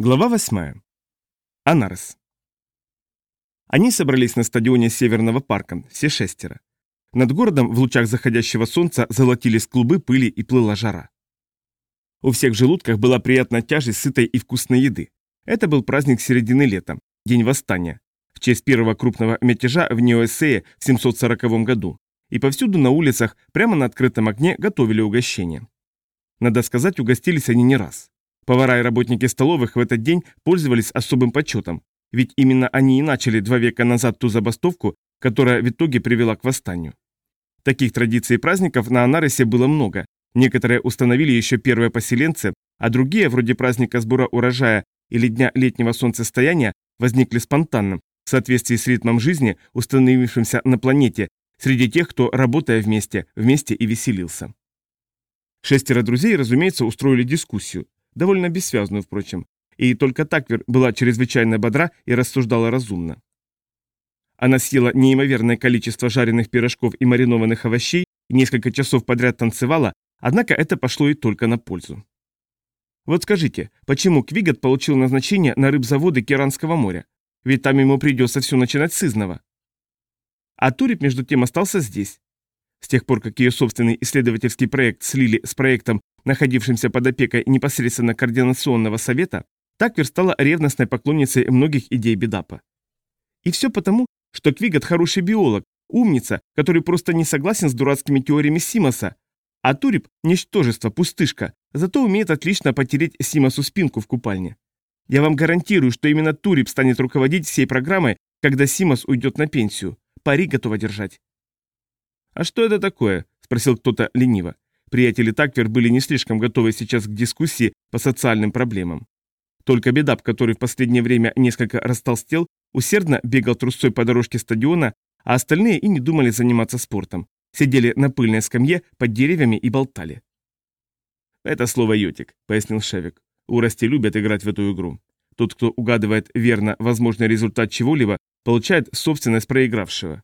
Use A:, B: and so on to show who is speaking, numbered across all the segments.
A: Глава 8. Анарес. Они собрались на стадионе Северного парка, все шестеро. Над городом в лучах заходящего солнца золотились клубы пыли и плыла жара. У всех в желудках была приятная тяжесть сытой и вкусной еды. Это был праздник середины лета, День Восстания, в честь первого крупного мятежа в Нью-Эссее в 740 году. И повсюду на улицах, прямо на открытом огне, готовили угощения. Надо сказать, угостились они не раз. Повара и работники столовых в этот день пользовались особым почетом, ведь именно они и начали два века назад ту забастовку, которая в итоге привела к восстанию. Таких традиций и праздников на Анарисе было много, некоторые установили еще первые поселенцы, а другие, вроде праздника сбора урожая или дня летнего солнцестояния, возникли спонтанно, в соответствии с ритмом жизни, установившимся на планете, среди тех, кто, работая вместе, вместе и веселился. Шестеро друзей, разумеется, устроили дискуссию довольно бессвязную, впрочем, и только Таквер была чрезвычайно бодра и рассуждала разумно. Она съела неимоверное количество жареных пирожков и маринованных овощей и несколько часов подряд танцевала, однако это пошло ей только на пользу. Вот скажите, почему Квигат получил назначение на рыбзаводы Керанского моря? Ведь там ему придется все начинать с изного. А Турип, между тем, остался здесь. С тех пор, как ее собственный исследовательский проект слили с проектом находившимся под опекой непосредственно Координационного совета, Таквер стала ревностной поклонницей многих идей Бедапа. И все потому, что Квигат хороший биолог, умница, который просто не согласен с дурацкими теориями Симоса, а Турип – ничтожество, пустышка, зато умеет отлично потереть Симосу спинку в купальне. Я вам гарантирую, что именно Турип станет руководить всей программой, когда Симос уйдет на пенсию. Пари готова держать. «А что это такое?» – спросил кто-то лениво. Приятели Таквер были не слишком готовы сейчас к дискуссии по социальным проблемам. Только Бедап, который в последнее время несколько растолстел, усердно бегал трусцой по дорожке стадиона, а остальные и не думали заниматься спортом. Сидели на пыльной скамье под деревьями и болтали. «Это слово «йотик», — пояснил Шевик. «Урости любят играть в эту игру. Тот, кто угадывает верно возможный результат чего-либо, получает собственность проигравшего.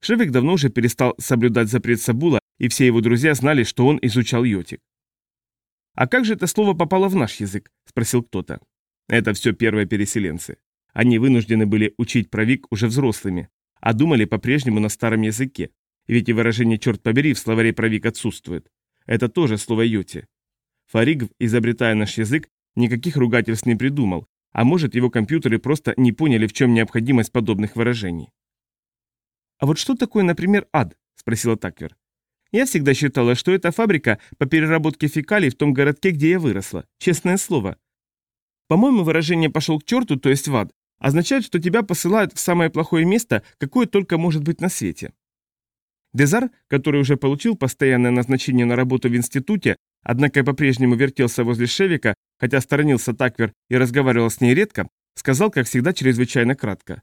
A: Шевик давно уже перестал соблюдать запрет Сабула и все его друзья знали, что он изучал йотик. «А как же это слово попало в наш язык?» – спросил кто-то. Это все первые переселенцы. Они вынуждены были учить правик уже взрослыми, а думали по-прежнему на старом языке. Ведь и выражение «черт побери» в словаре правик отсутствует. Это тоже слово йоти. Фаригв, изобретая наш язык, никаких ругательств не придумал, а может его компьютеры просто не поняли, в чем необходимость подобных выражений. «А вот что такое, например, ад?» – спросила Таквер. Я всегда считала, что это фабрика по переработке фекалий в том городке, где я выросла. Честное слово. По-моему, выражение «пошел к черту», то есть в ад, означает, что тебя посылают в самое плохое место, какое только может быть на свете. Дезар, который уже получил постоянное назначение на работу в институте, однако по-прежнему вертелся возле Шевика, хотя сторонился Таквер и разговаривал с ней редко, сказал, как всегда, чрезвычайно кратко.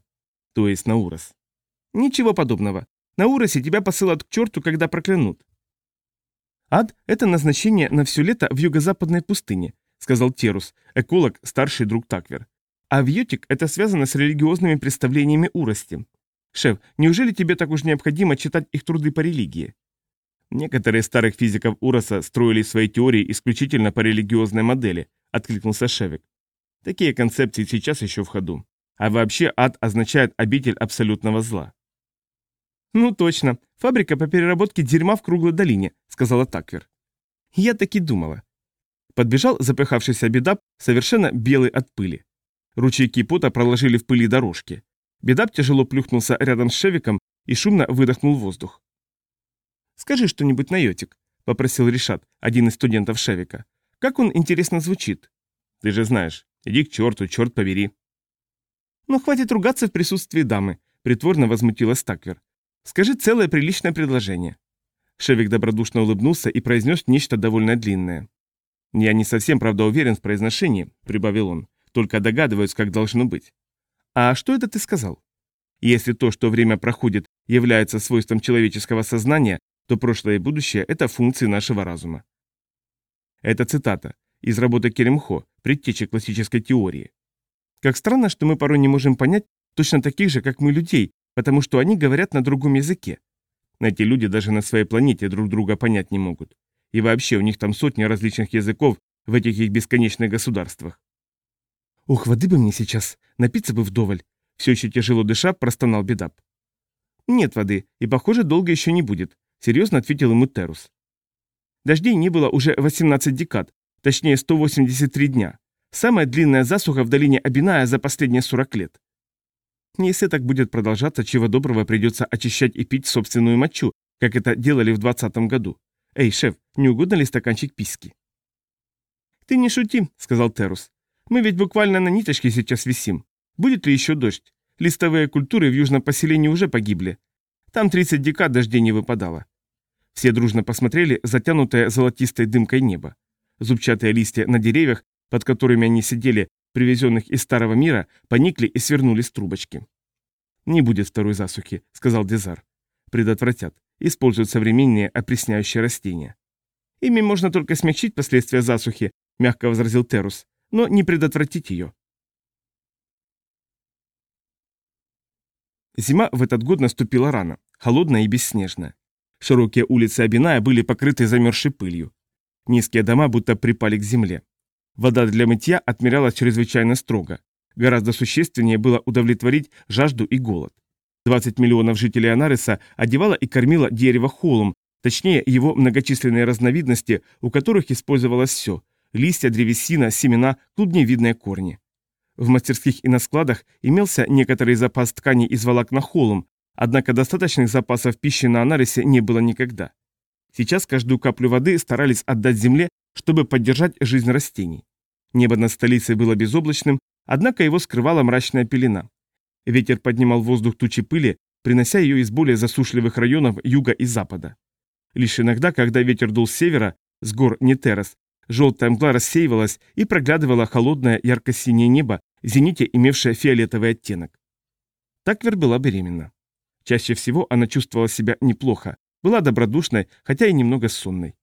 A: То есть на Урос. Ничего подобного. На Уросе тебя посылают к черту, когда проклянут. Ад – это назначение на все лето в юго-западной пустыне, сказал Терус, эколог, старший друг Таквер. А вьютик – это связано с религиозными представлениями Урости. Шеф, неужели тебе так уж необходимо читать их труды по религии? Некоторые старых физиков Уроса строили свои теории исключительно по религиозной модели, откликнулся Шевик. Такие концепции сейчас еще в ходу. А вообще ад означает обитель абсолютного зла. «Ну точно, фабрика по переработке дерьма в круглой долине», — сказала Таквер. «Я так и думала». Подбежал запыхавшийся Бедап, совершенно белый от пыли. Ручейки пота проложили в пыли дорожки. Бедап тяжело плюхнулся рядом с Шевиком и шумно выдохнул воздух. «Скажи что-нибудь на йотик», — попросил Решат, один из студентов Шевика. «Как он интересно звучит?» «Ты же знаешь. Иди к черту, черт побери». «Но хватит ругаться в присутствии дамы», — притворно возмутилась Таквер. Скажи целое приличное предложение». Шевик добродушно улыбнулся и произнес нечто довольно длинное. «Я не совсем, правда, уверен в произношении», — прибавил он, «только догадываюсь, как должно быть». «А что это ты сказал?» «Если то, что время проходит, является свойством человеческого сознания, то прошлое и будущее – это функции нашего разума». Это цитата из работы Керемхо, предтечи классической теории. Как странно, что мы порой не можем понять точно таких же, как мы, людей, потому что они говорят на другом языке. Эти люди даже на своей планете друг друга понять не могут. И вообще у них там сотни различных языков в этих их бесконечных государствах. «Ух, воды бы мне сейчас, напиться бы вдоволь!» Все еще тяжело дыша, простонал Бедап. «Нет воды, и, похоже, долго еще не будет», — серьезно ответил ему Терус. Дождей не было уже 18 декад, точнее 183 дня. Самая длинная засуха в долине Абиная за последние 40 лет. Если так будет продолжаться, чего доброго придется очищать и пить собственную мочу, как это делали в 20 году. Эй, шеф, не угодно ли стаканчик писки? Ты не шути, сказал Терус. Мы ведь буквально на ниточке сейчас висим. Будет ли еще дождь? Листовые культуры в южном поселении уже погибли. Там 30 декад дождей не выпадало. Все дружно посмотрели затянутое золотистой дымкой небо. Зубчатые листья на деревьях, под которыми они сидели, привезенных из Старого мира, поникли и свернулись трубочки. «Не будет второй засухи», — сказал Дезар. «Предотвратят. Используют современные опресняющие растения». «Ими можно только смягчить последствия засухи», — мягко возразил Терус, — «но не предотвратить ее». Зима в этот год наступила рано, холодная и бесснежная. Широкие улицы Абиная были покрыты замерзшей пылью. Низкие дома будто припали к земле. Вода для мытья отмерялась чрезвычайно строго. Гораздо существеннее было удовлетворить жажду и голод. 20 миллионов жителей Анариса одевало и кормило дерево холм, точнее его многочисленные разновидности, у которых использовалось все – листья, древесина, семена, клубневидные корни. В мастерских и на складах имелся некоторый запас тканей из волокна холм, однако достаточных запасов пищи на Анарисе не было никогда. Сейчас каждую каплю воды старались отдать земле, чтобы поддержать жизнь растений. Небо над столицей было безоблачным, однако его скрывала мрачная пелена. Ветер поднимал в воздух тучи пыли, принося ее из более засушливых районов юга и запада. Лишь иногда, когда ветер дул с севера, с гор Нетерос, желтая мгла рассеивалась и проглядывала холодное ярко-синее небо, зените имевшее фиолетовый оттенок. Таквер была беременна. Чаще всего она чувствовала себя неплохо, была добродушной, хотя и немного сонной.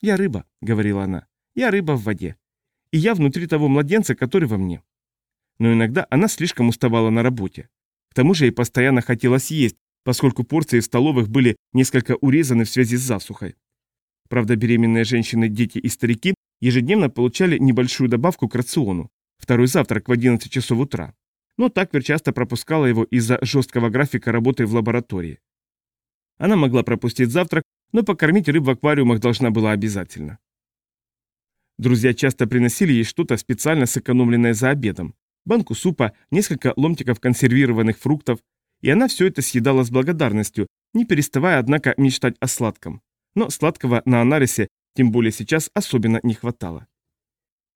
A: «Я рыба», — говорила она, — «я рыба в воде. И я внутри того младенца, который во мне». Но иногда она слишком уставала на работе. К тому же ей постоянно хотелось есть, поскольку порции в столовых были несколько урезаны в связи с засухой. Правда, беременные женщины, дети и старики ежедневно получали небольшую добавку к рациону, второй завтрак в 11 часов утра. Но Таквер часто пропускала его из-за жесткого графика работы в лаборатории. Она могла пропустить завтрак, но покормить рыб в аквариумах должна была обязательно. Друзья часто приносили ей что-то специально сэкономленное за обедом. Банку супа, несколько ломтиков консервированных фруктов, и она все это съедала с благодарностью, не переставая, однако, мечтать о сладком. Но сладкого на анарисе, тем более сейчас, особенно не хватало.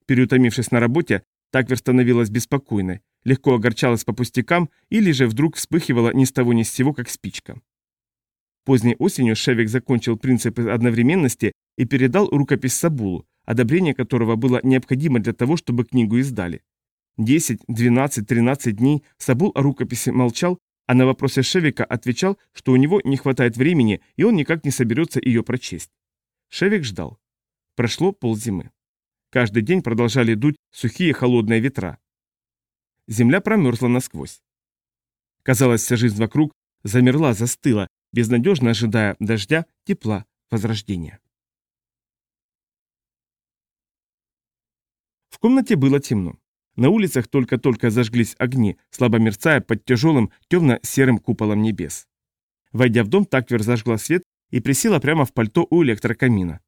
A: Переутомившись на работе, Таквер становилась беспокойной, легко огорчалась по пустякам или же вдруг вспыхивала ни с того ни с сего, как спичка. Поздней осенью Шевик закончил принципы одновременности и передал рукопись Сабулу, одобрение которого было необходимо для того, чтобы книгу издали. 10, 12, 13 дней Сабул о рукописи молчал, а на вопросы Шевика отвечал, что у него не хватает времени и он никак не соберется ее прочесть. Шевик ждал. Прошло ползимы. Каждый день продолжали дуть сухие холодные ветра. Земля промерзла насквозь. Казалось, вся жизнь вокруг замерла, застыла, безнадежно ожидая дождя, тепла, возрождения. В комнате было темно. На улицах только-только зажглись огни, слабо мерцая под тяжелым темно-серым куполом небес. Войдя в дом, Таквер зажгла свет и присела прямо в пальто у электрокамина.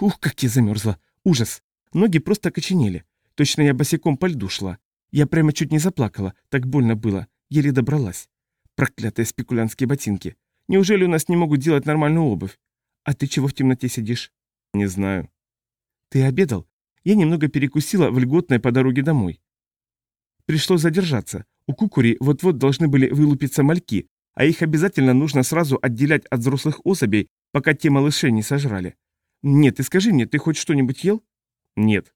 A: Ух, как я замерзла! Ужас! Ноги просто коченели. Точно я босиком по льду шла. Я прямо чуть не заплакала, так больно было. Еле добралась. Проклятые спекулянтские ботинки. Неужели у нас не могут делать нормальную обувь? А ты чего в темноте сидишь? Не знаю. Ты обедал? Я немного перекусила в льготной по дороге домой. Пришлось задержаться. У кукури вот-вот должны были вылупиться мальки, а их обязательно нужно сразу отделять от взрослых особей, пока те малышей не сожрали. Нет, ты скажи мне, ты хоть что-нибудь ел? Нет.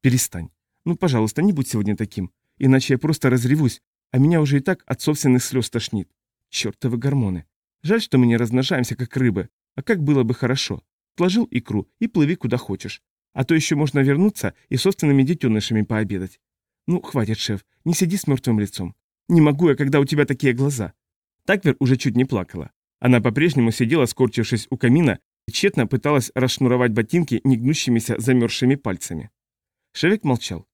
A: Перестань. Ну, пожалуйста, не будь сегодня таким, иначе я просто разревусь, а меня уже и так от собственных слез тошнит. Чертовы гормоны. Жаль, что мы не размножаемся, как рыбы. А как было бы хорошо. Сложил икру и плыви куда хочешь. А то еще можно вернуться и собственными детенышами пообедать. Ну, хватит, шеф, не сиди с мертвым лицом. Не могу я, когда у тебя такие глаза. Таквер уже чуть не плакала. Она по-прежнему сидела, скорчившись у камина, и тщетно пыталась расшнуровать ботинки негнущимися замерзшими пальцами. Шевик молчал.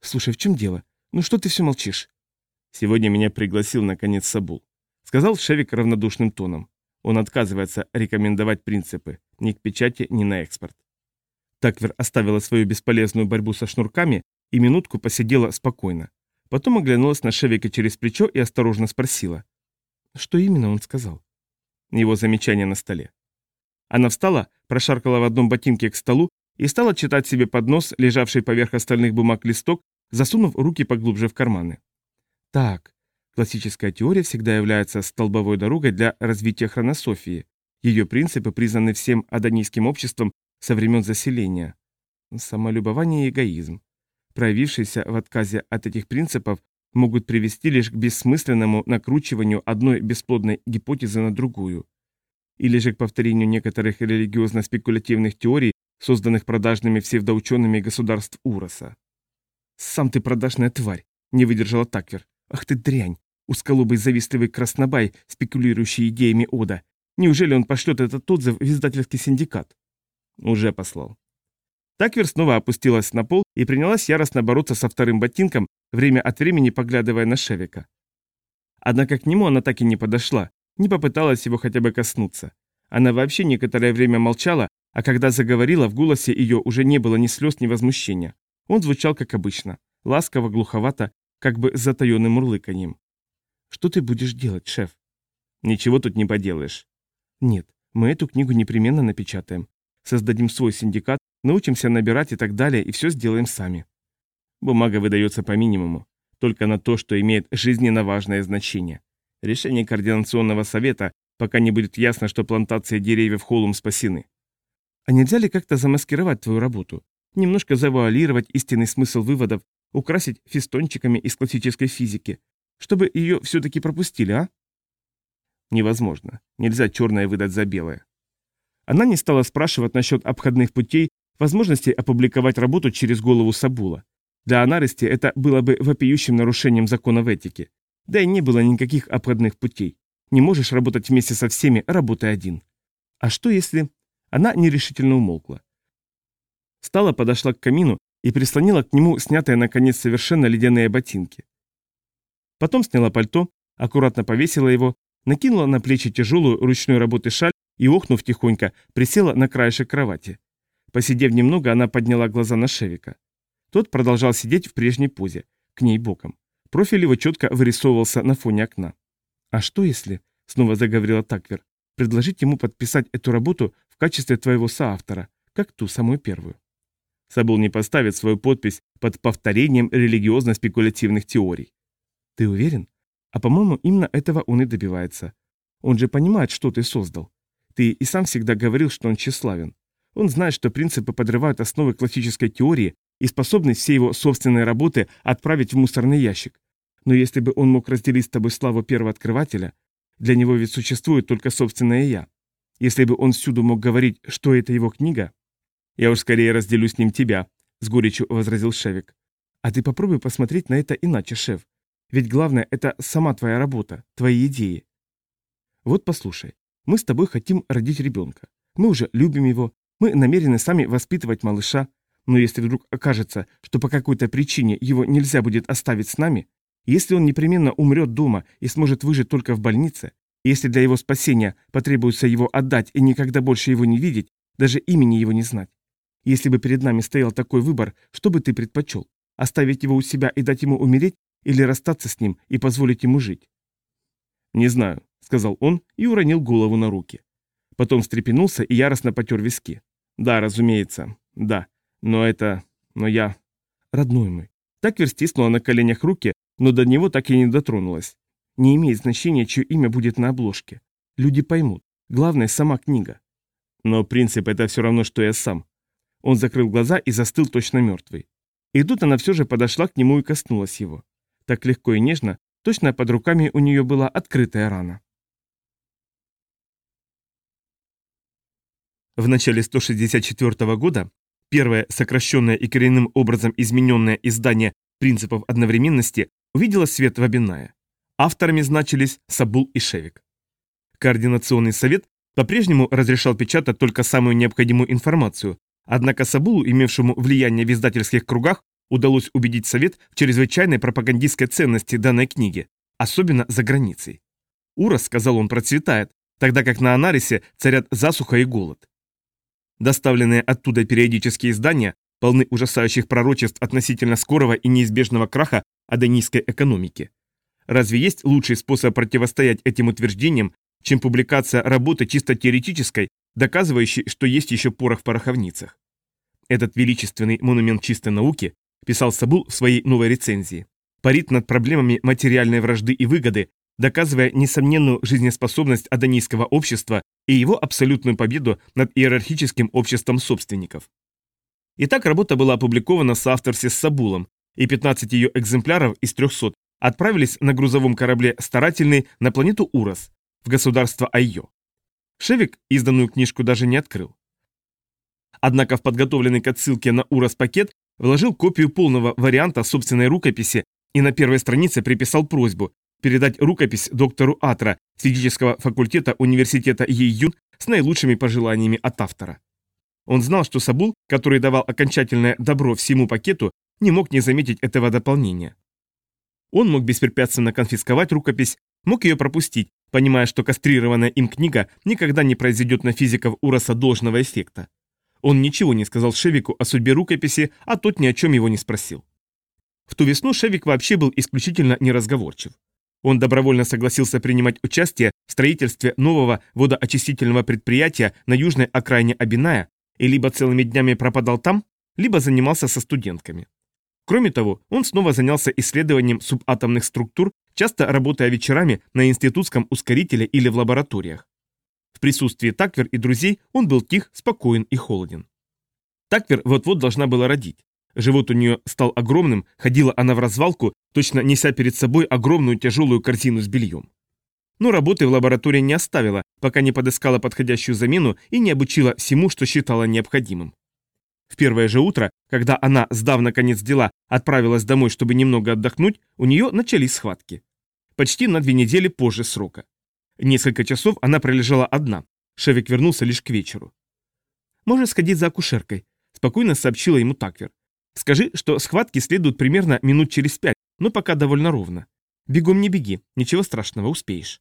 A: «Слушай, в чем дело? Ну что ты все молчишь? Сегодня меня пригласил наконец Сабул. Сказал Шевик равнодушным тоном. Он отказывается рекомендовать принципы ни к печати, ни на экспорт. Таквер оставила свою бесполезную борьбу со шнурками и минутку посидела спокойно. Потом оглянулась на Шевика через плечо и осторожно спросила. Что именно он сказал? Его замечание на столе. Она встала, прошаркала в одном ботинке к столу и стала читать себе под нос, лежавший поверх остальных бумаг листок, засунув руки поглубже в карманы. Так, классическая теория всегда является столбовой дорогой для развития хронософии. Ее принципы признаны всем адонийским обществом со времен заселения. Самолюбование и эгоизм, проявившиеся в отказе от этих принципов, могут привести лишь к бессмысленному накручиванию одной бесплодной гипотезы на другую, или же к повторению некоторых религиозно-спекулятивных теорий, созданных продажными псевдоучеными государств Уроса. «Сам ты продажная тварь!» — не выдержала Таквер. «Ах ты дрянь! Узколобый завистливый краснобай, спекулирующий идеями Ода. Неужели он пошлет этот отзыв в издательский синдикат?» «Уже послал». Таквер снова опустилась на пол и принялась яростно бороться со вторым ботинком, время от времени поглядывая на Шевика. Однако к нему она так и не подошла, не попыталась его хотя бы коснуться. Она вообще некоторое время молчала, а когда заговорила, в голосе ее уже не было ни слез, ни возмущения. Он звучал как обычно, ласково, глуховато, как бы с затаенным мурлыканьем. «Что ты будешь делать, шеф?» «Ничего тут не поделаешь». «Нет, мы эту книгу непременно напечатаем. Создадим свой синдикат, научимся набирать и так далее, и все сделаем сами». Бумага выдается по минимуму, только на то, что имеет жизненно важное значение. Решение Координационного совета, пока не будет ясно, что плантации деревьев Холлум спасены. А нельзя ли как-то замаскировать твою работу? Немножко завуалировать истинный смысл выводов, украсить фистончиками из классической физики, чтобы ее все-таки пропустили, а? Невозможно. Нельзя черное выдать за белое. Она не стала спрашивать насчет обходных путей, возможности опубликовать работу через голову Сабула. Для Анарести это было бы вопиющим нарушением закона в этике. Да и не было никаких обходных путей. Не можешь работать вместе со всеми, работай один. А что если... Она нерешительно умолкла. Стала, подошла к камину и прислонила к нему снятые, наконец, совершенно ледяные ботинки. Потом сняла пальто, аккуратно повесила его, накинула на плечи тяжелую ручной работы шаль и, охнув тихонько, присела на краешек кровати. Посидев немного, она подняла глаза на Шевика. Тот продолжал сидеть в прежней позе, к ней боком. Профиль его четко вырисовывался на фоне окна. «А что если?» — снова заговорила Таквер. «Предложить ему подписать эту работу в качестве твоего соавтора, как ту самую первую». Сабул не поставит свою подпись под повторением религиозно-спекулятивных теорий. «Ты уверен? А по-моему, именно этого он и добивается. Он же понимает, что ты создал. Ты и сам всегда говорил, что он тщеславен. Он знает, что принципы подрывают основы классической теории и способность все его собственные работы отправить в мусорный ящик. Но если бы он мог разделить с тобой славу первооткрывателя, для него ведь существует только собственное «я». Если бы он всюду мог говорить, что это его книга... Я уж скорее разделю с ним тебя, с горечью возразил Шевик. А ты попробуй посмотреть на это иначе, шеф. Ведь главное, это сама твоя работа, твои идеи. Вот послушай, мы с тобой хотим родить ребенка. Мы уже любим его, мы намерены сами воспитывать малыша, но если вдруг окажется, что по какой-то причине его нельзя будет оставить с нами, если он непременно умрет дома и сможет выжить только в больнице, если для его спасения потребуется его отдать и никогда больше его не видеть, даже имени его не знать. Если бы перед нами стоял такой выбор, что бы ты предпочел? Оставить его у себя и дать ему умереть или расстаться с ним и позволить ему жить? «Не знаю», — сказал он и уронил голову на руки. Потом встрепенулся и яростно потер виски. «Да, разумеется, да. Но это... Но я... Родной мой. Таквер стиснула на коленях руки, но до него так и не дотронулась. Не имеет значения, чье имя будет на обложке. Люди поймут. Главное, сама книга. Но принцип это все равно, что я сам. Он закрыл глаза и застыл точно мертвый. И тут она все же подошла к нему и коснулась его. Так легко и нежно, точно под руками у нее была открытая рана. В начале 164 года Первое, сокращенное и коренным образом измененное издание принципов одновременности увидело свет в Абинае. Авторами значились Сабул и Шевик. Координационный совет по-прежнему разрешал печатать только самую необходимую информацию, однако Сабулу, имевшему влияние в издательских кругах, удалось убедить Совет в чрезвычайной пропагандистской ценности данной книги, особенно за границей. Урос, сказал он, процветает, тогда как на Анарисе царят засуха и голод. Доставленные оттуда периодические издания полны ужасающих пророчеств относительно скорого и неизбежного краха адонийской экономики. Разве есть лучший способ противостоять этим утверждениям, чем публикация работы чисто теоретической, доказывающей, что есть еще порох в пороховницах? Этот величественный монумент чистой науки, писал Сабул в своей новой рецензии, парит над проблемами материальной вражды и выгоды, доказывая несомненную жизнеспособность адонийского общества и его абсолютную победу над иерархическим обществом собственников. Итак, работа была опубликована с авторсе с Сабулом, и 15 ее экземпляров из 300 отправились на грузовом корабле «Старательный» на планету Урос, в государство Айо. Шевик изданную книжку даже не открыл. Однако в подготовленный к отсылке на Урос пакет вложил копию полного варианта собственной рукописи и на первой странице приписал просьбу передать рукопись доктору Атра физического факультета университета Ейюн с наилучшими пожеланиями от автора. Он знал, что Сабул, который давал окончательное добро всему пакету, не мог не заметить этого дополнения. Он мог беспрепятственно конфисковать рукопись, мог ее пропустить, понимая, что кастрированная им книга никогда не произведет на физиков Уроса должного эффекта. Он ничего не сказал Шевику о судьбе рукописи, а тот ни о чем его не спросил. В ту весну Шевик вообще был исключительно неразговорчив. Он добровольно согласился принимать участие в строительстве нового водоочистительного предприятия на южной окраине Абиная и либо целыми днями пропадал там, либо занимался со студентками. Кроме того, он снова занялся исследованием субатомных структур, часто работая вечерами на институтском ускорителе или в лабораториях. В присутствии Таквер и друзей он был тих, спокоен и холоден. Таквер вот-вот должна была родить. Живот у нее стал огромным, ходила она в развалку, точно неся перед собой огромную тяжелую корзину с бельем. Но работы в лаборатории не оставила, пока не подыскала подходящую замену и не обучила всему, что считала необходимым. В первое же утро, когда она, сдав наконец дела, отправилась домой, чтобы немного отдохнуть, у нее начались схватки. Почти на две недели позже срока. Несколько часов она пролежала одна. Шевик вернулся лишь к вечеру. «Можешь сходить за акушеркой», – спокойно сообщила ему Таквер. «Скажи, что схватки следуют примерно минут через пять, но пока довольно ровно. Бегом не беги, ничего страшного, успеешь».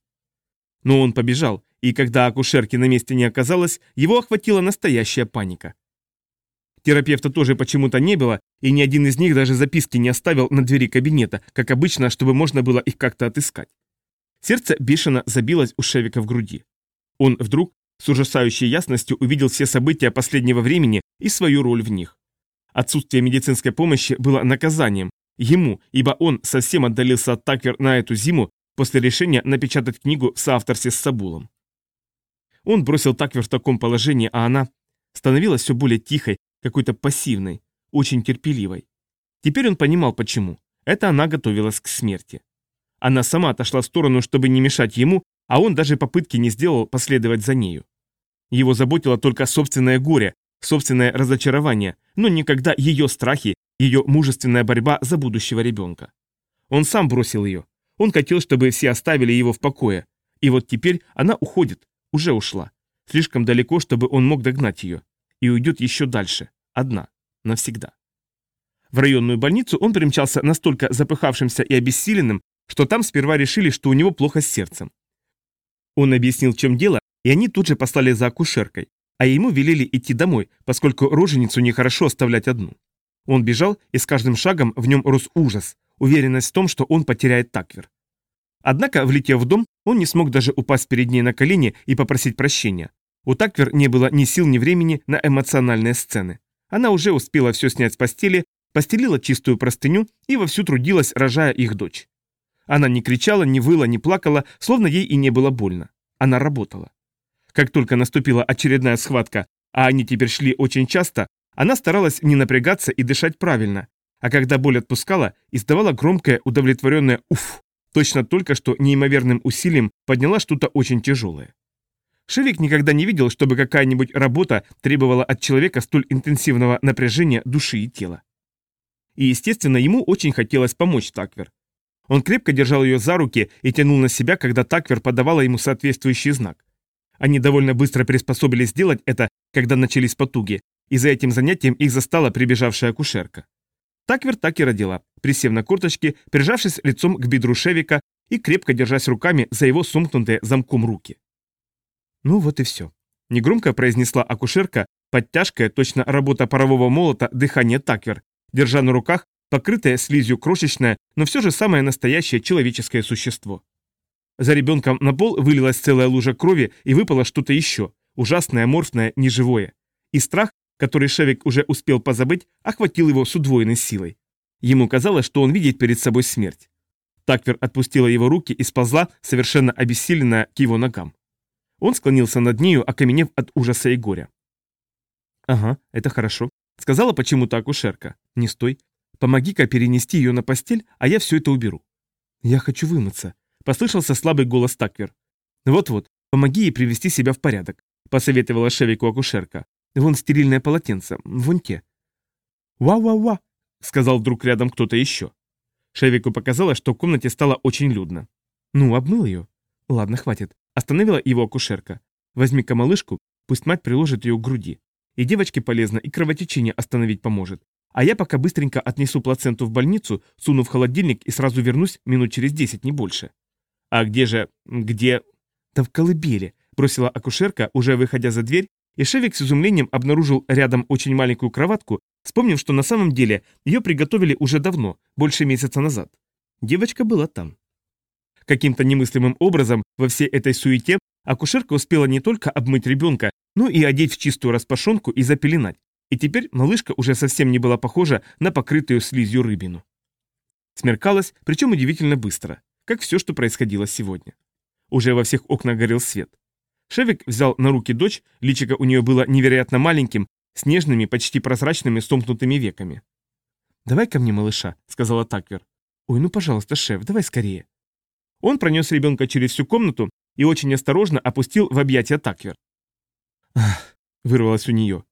A: Но он побежал, и когда акушерки на месте не оказалось, его охватила настоящая паника. Терапевта тоже почему-то не было, и ни один из них даже записки не оставил на двери кабинета, как обычно, чтобы можно было их как-то отыскать. Сердце бешено забилось у Шевика в груди. Он вдруг с ужасающей ясностью увидел все события последнего времени и свою роль в них. Отсутствие медицинской помощи было наказанием, ему, ибо он совсем отдалился от Таквер на эту зиму после решения напечатать книгу в соавторстве с Сабулом. Он бросил Таквер в таком положении, а она становилась все более тихой, какой-то пассивной, очень терпеливой. Теперь он понимал, почему. Это она готовилась к смерти. Она сама отошла в сторону, чтобы не мешать ему, а он даже попытки не сделал последовать за нею. Его заботило только собственное горе, собственное разочарование, но никогда ее страхи, ее мужественная борьба за будущего ребенка. Он сам бросил ее. Он хотел, чтобы все оставили его в покое. И вот теперь она уходит, уже ушла. Слишком далеко, чтобы он мог догнать ее и уйдет еще дальше, одна, навсегда. В районную больницу он примчался настолько запыхавшимся и обессиленным, что там сперва решили, что у него плохо с сердцем. Он объяснил, в чем дело, и они тут же послали за акушеркой, а ему велели идти домой, поскольку роженицу нехорошо оставлять одну. Он бежал, и с каждым шагом в нем рос ужас, уверенность в том, что он потеряет таквер. Однако, влетев в дом, он не смог даже упасть перед ней на колени и попросить прощения. У Таквер не было ни сил, ни времени на эмоциональные сцены. Она уже успела все снять с постели, постелила чистую простыню и вовсю трудилась, рожая их дочь. Она не кричала, не выла, не плакала, словно ей и не было больно. Она работала. Как только наступила очередная схватка, а они теперь шли очень часто, она старалась не напрягаться и дышать правильно, а когда боль отпускала, издавала громкое удовлетворенное «уф», точно только что неимоверным усилием подняла что-то очень тяжелое. Шевик никогда не видел, чтобы какая-нибудь работа требовала от человека столь интенсивного напряжения души и тела. И, естественно, ему очень хотелось помочь Таквер. Он крепко держал ее за руки и тянул на себя, когда Таквер подавала ему соответствующий знак. Они довольно быстро приспособились сделать это, когда начались потуги, и за этим занятием их застала прибежавшая акушерка. Таквер так и родила, присев на корточки, прижавшись лицом к бедру Шевика и крепко держась руками за его сомкнутые замком руки. Ну вот и все. Негромко произнесла акушерка, подтяжкая, точно работа парового молота, дыхание Таквер, держа на руках покрытое слизью крошечное, но все же самое настоящее человеческое существо. За ребенком на пол вылилась целая лужа крови и выпало что-то еще, ужасное, морфное, неживое. И страх, который Шевик уже успел позабыть, охватил его с удвоенной силой. Ему казалось, что он видит перед собой смерть. Таквер отпустила его руки и сползла, совершенно обессиленная, к его ногам. Он склонился над нею, окаменев от ужаса и горя. «Ага, это хорошо», — сказала почему-то акушерка. «Не стой. Помоги-ка перенести ее на постель, а я все это уберу». «Я хочу вымыться», — послышался слабый голос Таквер. «Вот-вот, помоги ей привести себя в порядок», — посоветовала Шевику акушерка. «Вон стерильное полотенце, вон те». «Ва-ва-ва», — сказал вдруг рядом кто-то еще. Шевику показалось, что в комнате стало очень людно. «Ну, обмыл ее?» «Ладно, хватит». Остановила его акушерка. «Возьми-ка малышку, пусть мать приложит ее к груди. И девочке полезно, и кровотечение остановить поможет. А я пока быстренько отнесу плаценту в больницу, суну в холодильник и сразу вернусь минут через десять, не больше». «А где же... где...» «Да в колыбели», — бросила акушерка, уже выходя за дверь, и Шевик с изумлением обнаружил рядом очень маленькую кроватку, вспомнив, что на самом деле ее приготовили уже давно, больше месяца назад. Девочка была там. Каким-то немыслимым образом во всей этой суете акушерка успела не только обмыть ребенка, но и одеть в чистую распашонку и запеленать. И теперь малышка уже совсем не была похожа на покрытую слизью рыбину. Смеркалось, причем удивительно быстро, как все, что происходило сегодня. Уже во всех окнах горел свет. Шевик взял на руки дочь, личико у нее было невероятно маленьким, с нежными, почти прозрачными сомкнутыми веками. «Давай ко мне, малыша», — сказала Таквер. «Ой, ну пожалуйста, шеф, давай скорее». Он пронес ребенка через всю комнату и очень осторожно опустил в объятия Таквер. «Ах», — вырвалось у нее.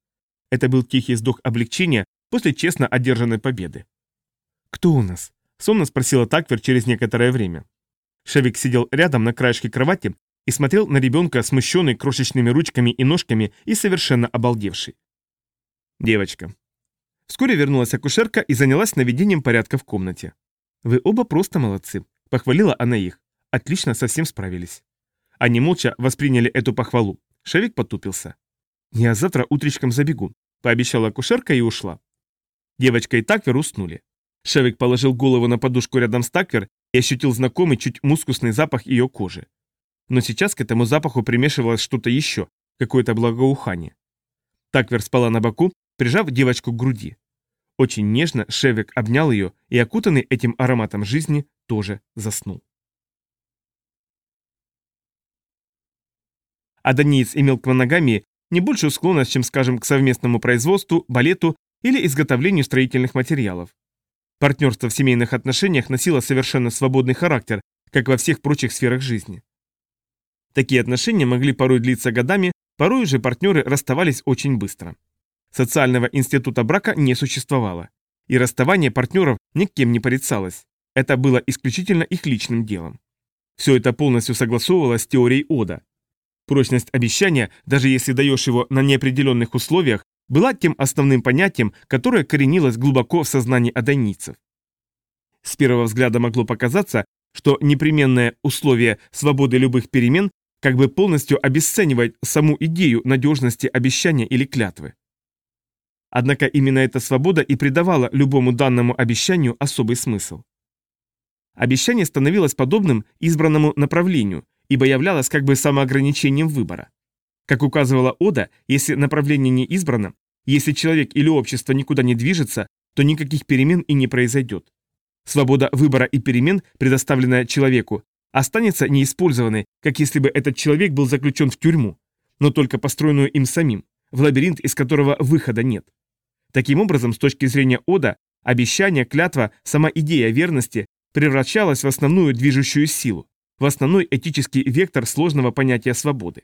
A: Это был тихий вздох облегчения после честно одержанной победы. «Кто у нас?» — сонно спросила Таквер через некоторое время. Шевик сидел рядом на краешке кровати и смотрел на ребенка, смущенный крошечными ручками и ножками и совершенно обалдевший. Девочка. Вскоре вернулась акушерка и занялась наведением порядка в комнате. «Вы оба просто молодцы», — похвалила она их. «Отлично, совсем справились». Они молча восприняли эту похвалу. Шевик потупился. «Я завтра утречком забегу», — пообещала акушерка и ушла. Девочка и Таквер уснули. Шевик положил голову на подушку рядом с Таквер и ощутил знакомый, чуть мускусный запах ее кожи. Но сейчас к этому запаху примешивалось что-то еще, какое-то благоухание. Таквер спала на боку, прижав девочку к груди. Очень нежно Шевик обнял ее и, окутанный этим ароматом жизни, тоже заснул. Аданиец имел к моногамии не большую склонность, чем, скажем, к совместному производству, балету или изготовлению строительных материалов. Партнерство в семейных отношениях носило совершенно свободный характер, как во всех прочих сферах жизни. Такие отношения могли порой длиться годами, порой же партнеры расставались очень быстро. Социального института брака не существовало, и расставание партнеров никем не порицалось. Это было исключительно их личным делом. Все это полностью согласовывалось с теорией Ода. Прочность обещания, даже если даешь его на неопределенных условиях, была тем основным понятием, которое коренилось глубоко в сознании адайницев. С первого взгляда могло показаться, что непременное условие свободы любых перемен как бы полностью обесценивает саму идею надежности обещания или клятвы. Однако именно эта свобода и придавала любому данному обещанию особый смысл. Обещание становилось подобным избранному направлению, ибо являлось как бы самоограничением выбора. Как указывала Ода, если направление не избрано, если человек или общество никуда не движется, то никаких перемен и не произойдет. Свобода выбора и перемен, предоставленная человеку, останется неиспользованной, как если бы этот человек был заключен в тюрьму, но только построенную им самим, в лабиринт, из которого выхода нет. Таким образом, с точки зрения Ода, обещание, клятва, сама идея верности превращалась в основную движущую силу, в основной этический вектор сложного понятия свободы.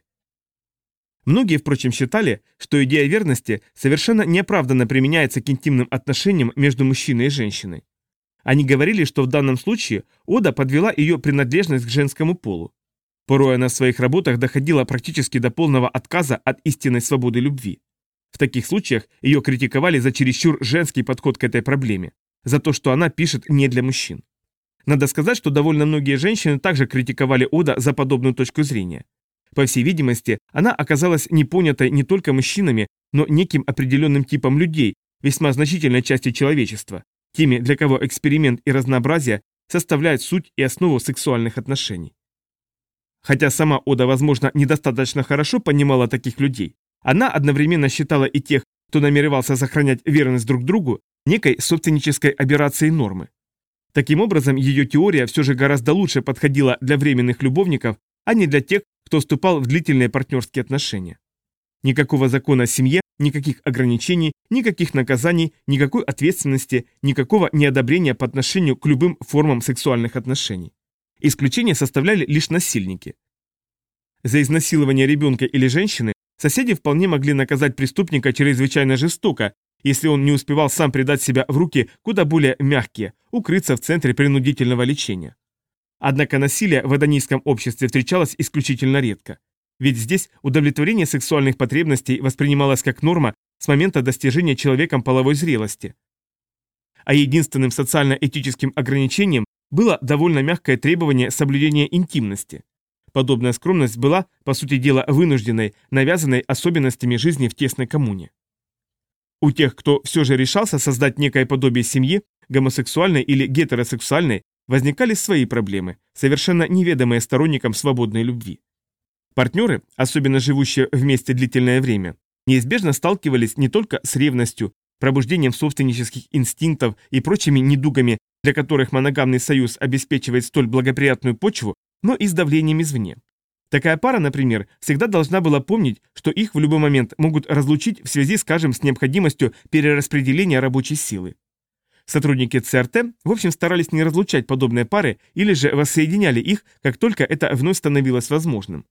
A: Многие, впрочем, считали, что идея верности совершенно неоправданно применяется к интимным отношениям между мужчиной и женщиной. Они говорили, что в данном случае Ода подвела ее принадлежность к женскому полу. Порой она в своих работах доходила практически до полного отказа от истинной свободы любви. В таких случаях ее критиковали за чересчур женский подход к этой проблеме, за то, что она пишет не для мужчин. Надо сказать, что довольно многие женщины также критиковали Ода за подобную точку зрения. По всей видимости, она оказалась непонятой не только мужчинами, но неким определенным типом людей, весьма значительной части человечества, теми, для кого эксперимент и разнообразие составляют суть и основу сексуальных отношений. Хотя сама Ода, возможно, недостаточно хорошо понимала таких людей, она одновременно считала и тех, кто намеревался сохранять верность друг другу, некой собственнической аберрацией нормы. Таким образом, ее теория все же гораздо лучше подходила для временных любовников, а не для тех, кто вступал в длительные партнерские отношения. Никакого закона о семье, никаких ограничений, никаких наказаний, никакой ответственности, никакого неодобрения по отношению к любым формам сексуальных отношений. Исключение составляли лишь насильники. За изнасилование ребенка или женщины соседи вполне могли наказать преступника чрезвычайно жестоко, если он не успевал сам предать себя в руки куда более мягкие, укрыться в центре принудительного лечения. Однако насилие в адонийском обществе встречалось исключительно редко. Ведь здесь удовлетворение сексуальных потребностей воспринималось как норма с момента достижения человеком половой зрелости. А единственным социально-этическим ограничением было довольно мягкое требование соблюдения интимности. Подобная скромность была, по сути дела, вынужденной, навязанной особенностями жизни в тесной коммуне. У тех, кто все же решался создать некое подобие семьи, гомосексуальной или гетеросексуальной, возникали свои проблемы, совершенно неведомые сторонникам свободной любви. Партнеры, особенно живущие вместе длительное время, неизбежно сталкивались не только с ревностью, пробуждением собственнических инстинктов и прочими недугами, для которых моногамный союз обеспечивает столь благоприятную почву, но и с давлением извне. Такая пара, например, всегда должна была помнить, что их в любой момент могут разлучить в связи, скажем, с необходимостью перераспределения рабочей силы. Сотрудники ЦРТ, в общем, старались не разлучать подобные пары или же воссоединяли их, как только это вновь становилось возможным.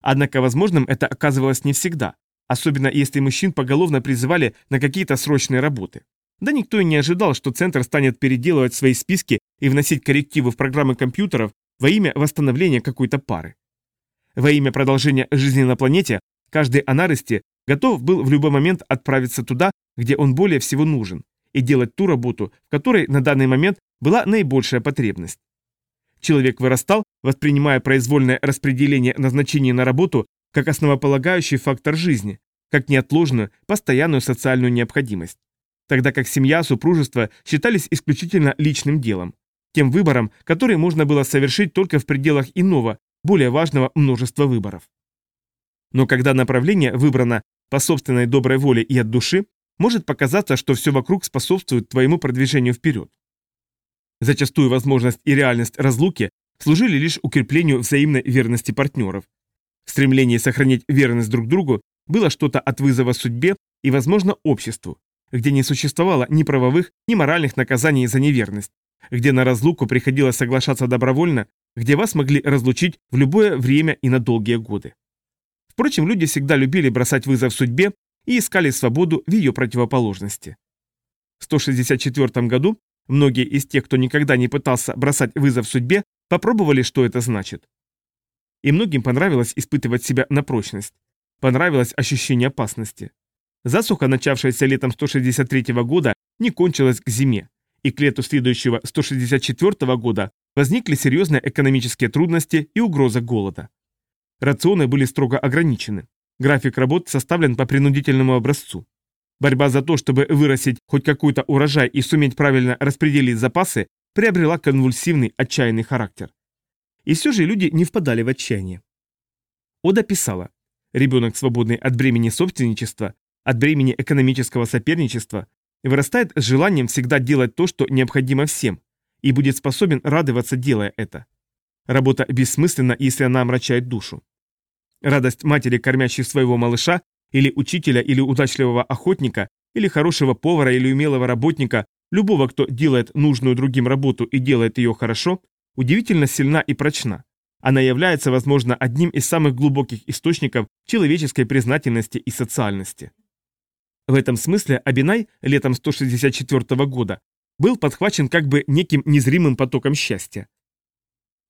A: Однако возможным это оказывалось не всегда, особенно если мужчин поголовно призывали на какие-то срочные работы. Да никто и не ожидал, что Центр станет переделывать свои списки и вносить коррективы в программы компьютеров во имя восстановления какой-то пары. Во имя продолжения жизни на планете каждый Анарести готов был в любой момент отправиться туда, где он более всего нужен, и делать ту работу, в которой на данный момент была наибольшая потребность. Человек вырастал, воспринимая произвольное распределение назначения на работу как основополагающий фактор жизни, как неотложную, постоянную социальную необходимость. Тогда как семья, супружество считались исключительно личным делом, тем выбором, который можно было совершить только в пределах иного, более важного множества выборов. Но когда направление выбрано по собственной доброй воле и от души, может показаться, что все вокруг способствует твоему продвижению вперед. Зачастую возможность и реальность разлуки служили лишь укреплению взаимной верности партнеров. В стремлении сохранить верность друг другу было что-то от вызова судьбе и, возможно, обществу, где не существовало ни правовых, ни моральных наказаний за неверность, где на разлуку приходилось соглашаться добровольно, где вас могли разлучить в любое время и на долгие годы. Впрочем, люди всегда любили бросать вызов судьбе и искали свободу в ее противоположности. В 164 году многие из тех, кто никогда не пытался бросать вызов судьбе, попробовали, что это значит. И многим понравилось испытывать себя на прочность. Понравилось ощущение опасности. Засуха, начавшаяся летом 163 года, не кончилась к зиме, и к лету следующего 164 года возникли серьезные экономические трудности и угроза голода. Рационы были строго ограничены. График работ составлен по принудительному образцу. Борьба за то, чтобы вырастить хоть какой-то урожай и суметь правильно распределить запасы, приобрела конвульсивный, отчаянный характер. И все же люди не впадали в отчаяние. Ода писала, ребенок, свободный от бремени собственничества, от бремени экономического соперничества, вырастает с желанием всегда делать то, что необходимо всем, и будет способен радоваться, делая это. Работа бессмысленна, если она омрачает душу. Радость матери, кормящей своего малыша, или учителя, или удачливого охотника, или хорошего повара, или умелого работника, любого, кто делает нужную другим работу и делает ее хорошо, удивительно сильна и прочна. Она является, возможно, одним из самых глубоких источников человеческой признательности и социальности. В этом смысле Абинай летом 164 года был подхвачен как бы неким незримым потоком счастья.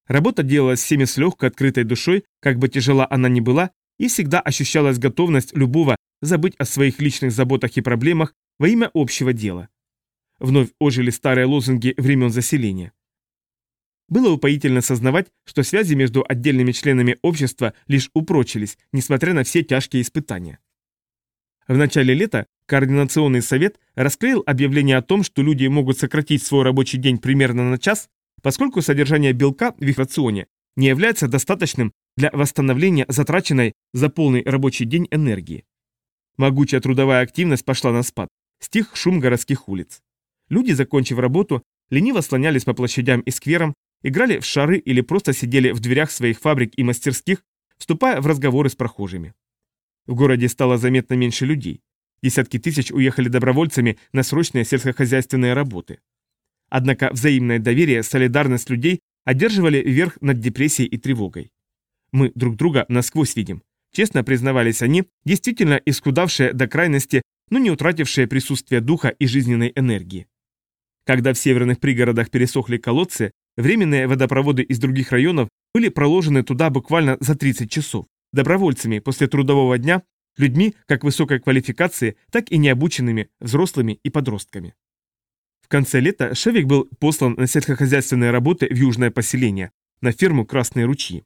A: Работа делалась всеми с легкой, открытой душой, как бы тяжела она ни была, и всегда ощущалась готовность любого забыть о своих личных заботах и проблемах во имя общего дела. Вновь ожили старые лозунги времен заселения. Было упоительно сознавать, что связи между отдельными членами общества лишь упрочились, несмотря на все тяжкие испытания. В начале лета Координационный совет расклеил объявление о том, что люди могут сократить свой рабочий день примерно на час, поскольку содержание белка в их рационе не является достаточным для восстановления затраченной за полный рабочий день энергии. Могучая трудовая активность пошла на спад, стих шум городских улиц. Люди, закончив работу, лениво слонялись по площадям и скверам, играли в шары или просто сидели в дверях своих фабрик и мастерских, вступая в разговоры с прохожими. В городе стало заметно меньше людей. Десятки тысяч уехали добровольцами на срочные сельскохозяйственные работы. Однако взаимное доверие, солидарность людей одерживали верх над депрессией и тревогой. Мы друг друга насквозь видим. Честно признавались они, действительно искудавшие до крайности, но не утратившие присутствие духа и жизненной энергии. Когда в северных пригородах пересохли колодцы, временные водопроводы из других районов были проложены туда буквально за 30 часов, добровольцами после трудового дня, людьми как высокой квалификации, так и необученными, взрослыми и подростками. В конце лета Шевик был послан на сельскохозяйственные работы в южное поселение, на ферму Красные ручьи.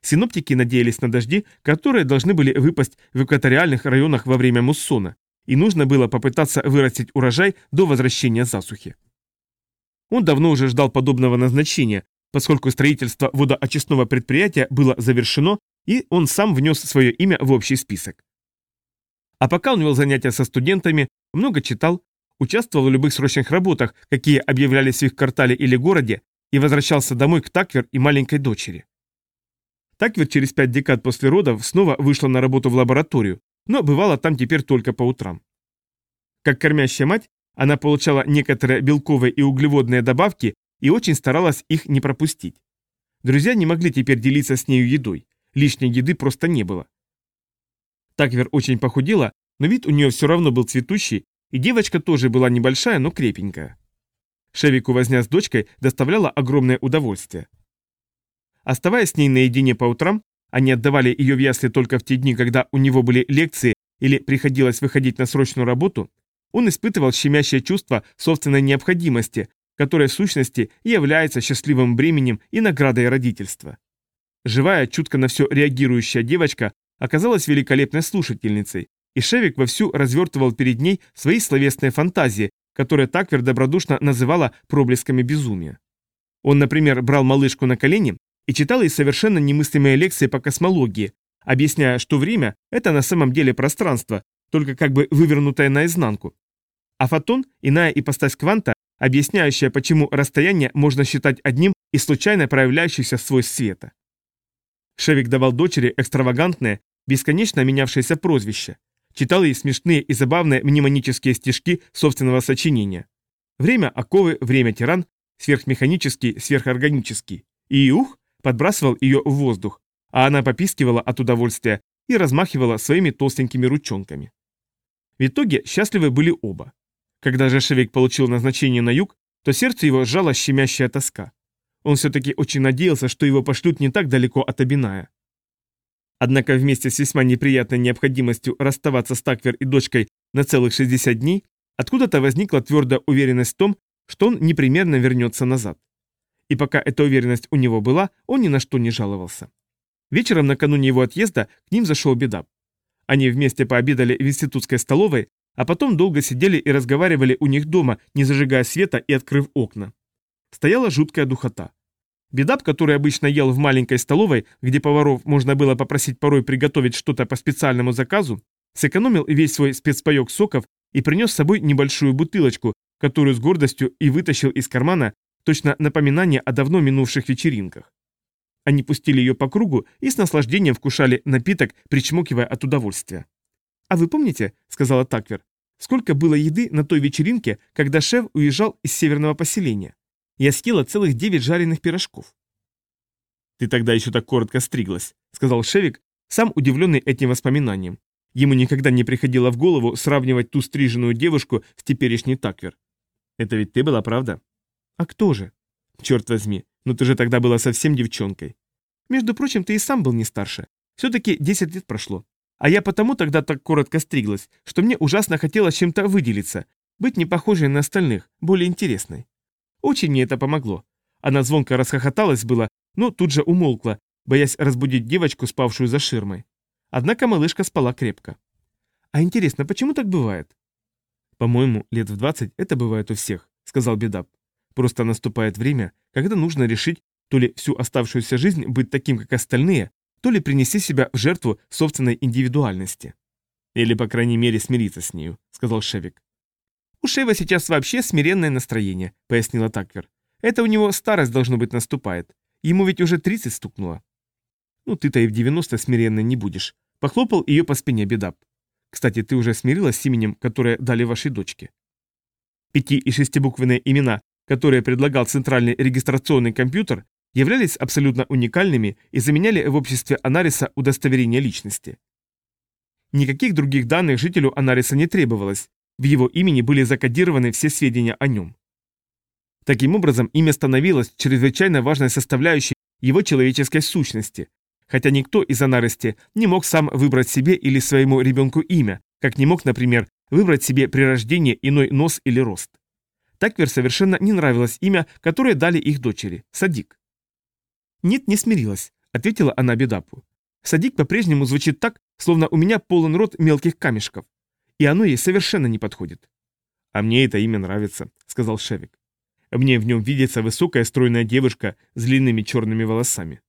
A: Синоптики надеялись на дожди, которые должны были выпасть в экваториальных районах во время муссона, и нужно было попытаться вырастить урожай до возвращения засухи. Он давно уже ждал подобного назначения, поскольку строительство водоочистного предприятия было завершено, и он сам внес свое имя в общий список. А пока он вел занятия со студентами, много читал, участвовал в любых срочных работах, какие объявлялись в их квартале или городе, и возвращался домой к Таквер и маленькой дочери. Таквер через пять декад после родов снова вышла на работу в лабораторию, но бывала там теперь только по утрам. Как кормящая мать, она получала некоторые белковые и углеводные добавки и очень старалась их не пропустить. Друзья не могли теперь делиться с нею едой, лишней еды просто не было. Таквер очень похудела, но вид у нее все равно был цветущий, и девочка тоже была небольшая, но крепенькая. Шевику возня с дочкой доставляла огромное удовольствие. Оставаясь с ней наедине по утрам, они отдавали ее в ясли только в те дни, когда у него были лекции или приходилось выходить на срочную работу, он испытывал щемящее чувство собственной необходимости, которое в сущности является счастливым бременем и наградой родительства. Живая, чутко на все реагирующая девочка оказалась великолепной слушательницей, и Шевик вовсю развертывал перед ней свои словесные фантазии, которые Таквер добродушно называла проблесками безумия. Он, например, брал малышку на колени и читал ей совершенно немыслимые лекции по космологии, объясняя, что время – это на самом деле пространство, только как бы вывернутое наизнанку. А фотон – иная ипостась кванта, объясняющая, почему расстояние можно считать одним из случайно проявляющихся свойств света. Шевик давал дочери экстравагантное, бесконечно менявшееся прозвище. Читал ей смешные и забавные мнемонические стишки собственного сочинения. Время оковы, время тиран, сверхмеханический, сверхорганический. И ух, подбрасывал ее в воздух, а она попискивала от удовольствия и размахивала своими толстенькими ручонками. В итоге счастливы были оба. Когда же Шевик получил назначение на юг, то сердце его сжало щемящая тоска. Он все-таки очень надеялся, что его пошлют не так далеко от Абиная. Однако вместе с весьма неприятной необходимостью расставаться с Таквер и дочкой на целых 60 дней, откуда-то возникла твердая уверенность в том, что он непременно вернется назад. И пока эта уверенность у него была, он ни на что не жаловался. Вечером накануне его отъезда к ним зашел Бедап. Они вместе пообедали в институтской столовой, а потом долго сидели и разговаривали у них дома, не зажигая света и открыв окна. Стояла жуткая духота. Бедап, который обычно ел в маленькой столовой, где поваров можно было попросить порой приготовить что-то по специальному заказу, сэкономил весь свой спецпаек соков и принес с собой небольшую бутылочку, которую с гордостью и вытащил из кармана, точно напоминание о давно минувших вечеринках. Они пустили ее по кругу и с наслаждением вкушали напиток, причмокивая от удовольствия. «А вы помните, — сказала Таквер, — сколько было еды на той вечеринке, когда шеф уезжал из северного поселения? Я съела целых девять жареных пирожков». «Ты тогда еще так коротко стриглась», — сказал Шевик, сам удивленный этим воспоминанием. Ему никогда не приходило в голову сравнивать ту стриженную девушку с теперешней Таквер. «Это ведь ты была, правда?» «А кто же?» «Черт возьми, ну ты же тогда была совсем девчонкой». «Между прочим, ты и сам был не старше. Все-таки 10 лет прошло. А я потому тогда так коротко стриглась, что мне ужасно хотелось чем-то выделиться,
B: Быть не похожей на остальных, более интересной. Очень мне это помогло. Она звонко расхохоталась было, но тут же умолкла, боясь разбудить девочку, спавшую за ширмой. Однако малышка спала крепко. А интересно, почему так бывает? По-моему, лет в 20 это бывает у всех, сказал Бедап. Просто наступает время, когда нужно решить то ли всю оставшуюся жизнь быть таким, как остальные, то ли принести себя в жертву собственной индивидуальности. Или, по крайней мере, смириться с нею, сказал Шевик. У Шева сейчас вообще смиренное настроение, пояснила Таквер. Это у него старость, должно быть, наступает. Ему ведь уже 30 стукнуло. Ну, ты-то и в 90 смиренной не будешь. Похлопал ее по спине Бедап. Кстати, ты уже смирилась с именем, которое дали вашей дочке? Пяти- и шестибуквенные имена, которые предлагал центральный регистрационный компьютер, являлись абсолютно уникальными и заменяли в обществе Анариса удостоверение личности. Никаких других данных жителю Анариса не требовалось, в его имени были закодированы все сведения о нем. Таким образом, имя становилось чрезвычайно важной составляющей его человеческой сущности, хотя никто из Анарости не мог сам выбрать себе или своему ребенку имя, как не мог, например, выбрать себе при рождении иной нос или рост. Таквер совершенно не нравилось имя, которое дали их дочери – Садик. «Нет, не смирилась», – ответила она Бедапу. «Садик по-прежнему звучит так, словно у меня полон рот мелких камешков, и оно ей совершенно не подходит».
A: «А мне это имя нравится», – сказал Шевик. «Мне в нем видится высокая стройная девушка с длинными черными волосами».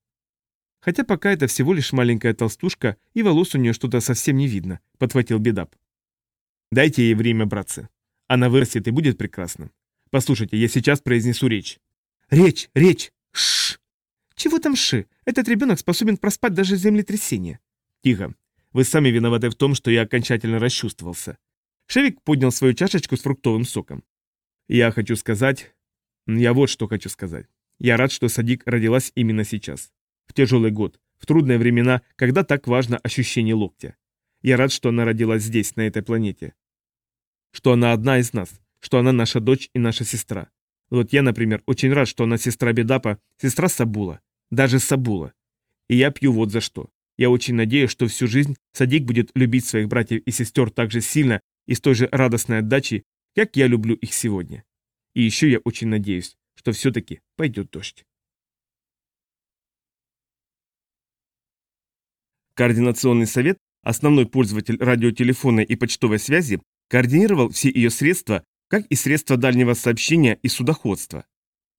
B: Хотя пока это всего лишь маленькая толстушка, и волос у нее что-то совсем не видно, подхватил Бедап.
A: Дайте ей время, братцы. Она вырастет и будет прекрасна. Послушайте, я сейчас произнесу речь.
B: Речь, речь. Шш. Чего там ши? Этот ребенок способен проспать даже землетрясение.
A: Тихо. Вы сами виноваты в том, что я окончательно расчувствовался. Шевик поднял свою чашечку с фруктовым соком. Я хочу сказать... Я вот что хочу сказать. Я рад, что Садик родилась именно сейчас в тяжелый год, в трудные времена, когда так важно ощущение локтя. Я рад, что она родилась здесь, на этой планете. Что она одна из нас, что она наша дочь и наша сестра. Вот я, например, очень рад, что она сестра Бедапа, сестра Сабула, даже Сабула. И я пью вот за что. Я очень надеюсь, что всю жизнь Садик будет любить своих братьев и сестер так же сильно и с той же радостной отдачей, как я люблю их сегодня. И еще я очень надеюсь, что все-таки пойдет дождь. Координационный совет, основной пользователь радиотелефонной и почтовой связи, координировал все ее средства, как и средства дальнего сообщения и судоходства.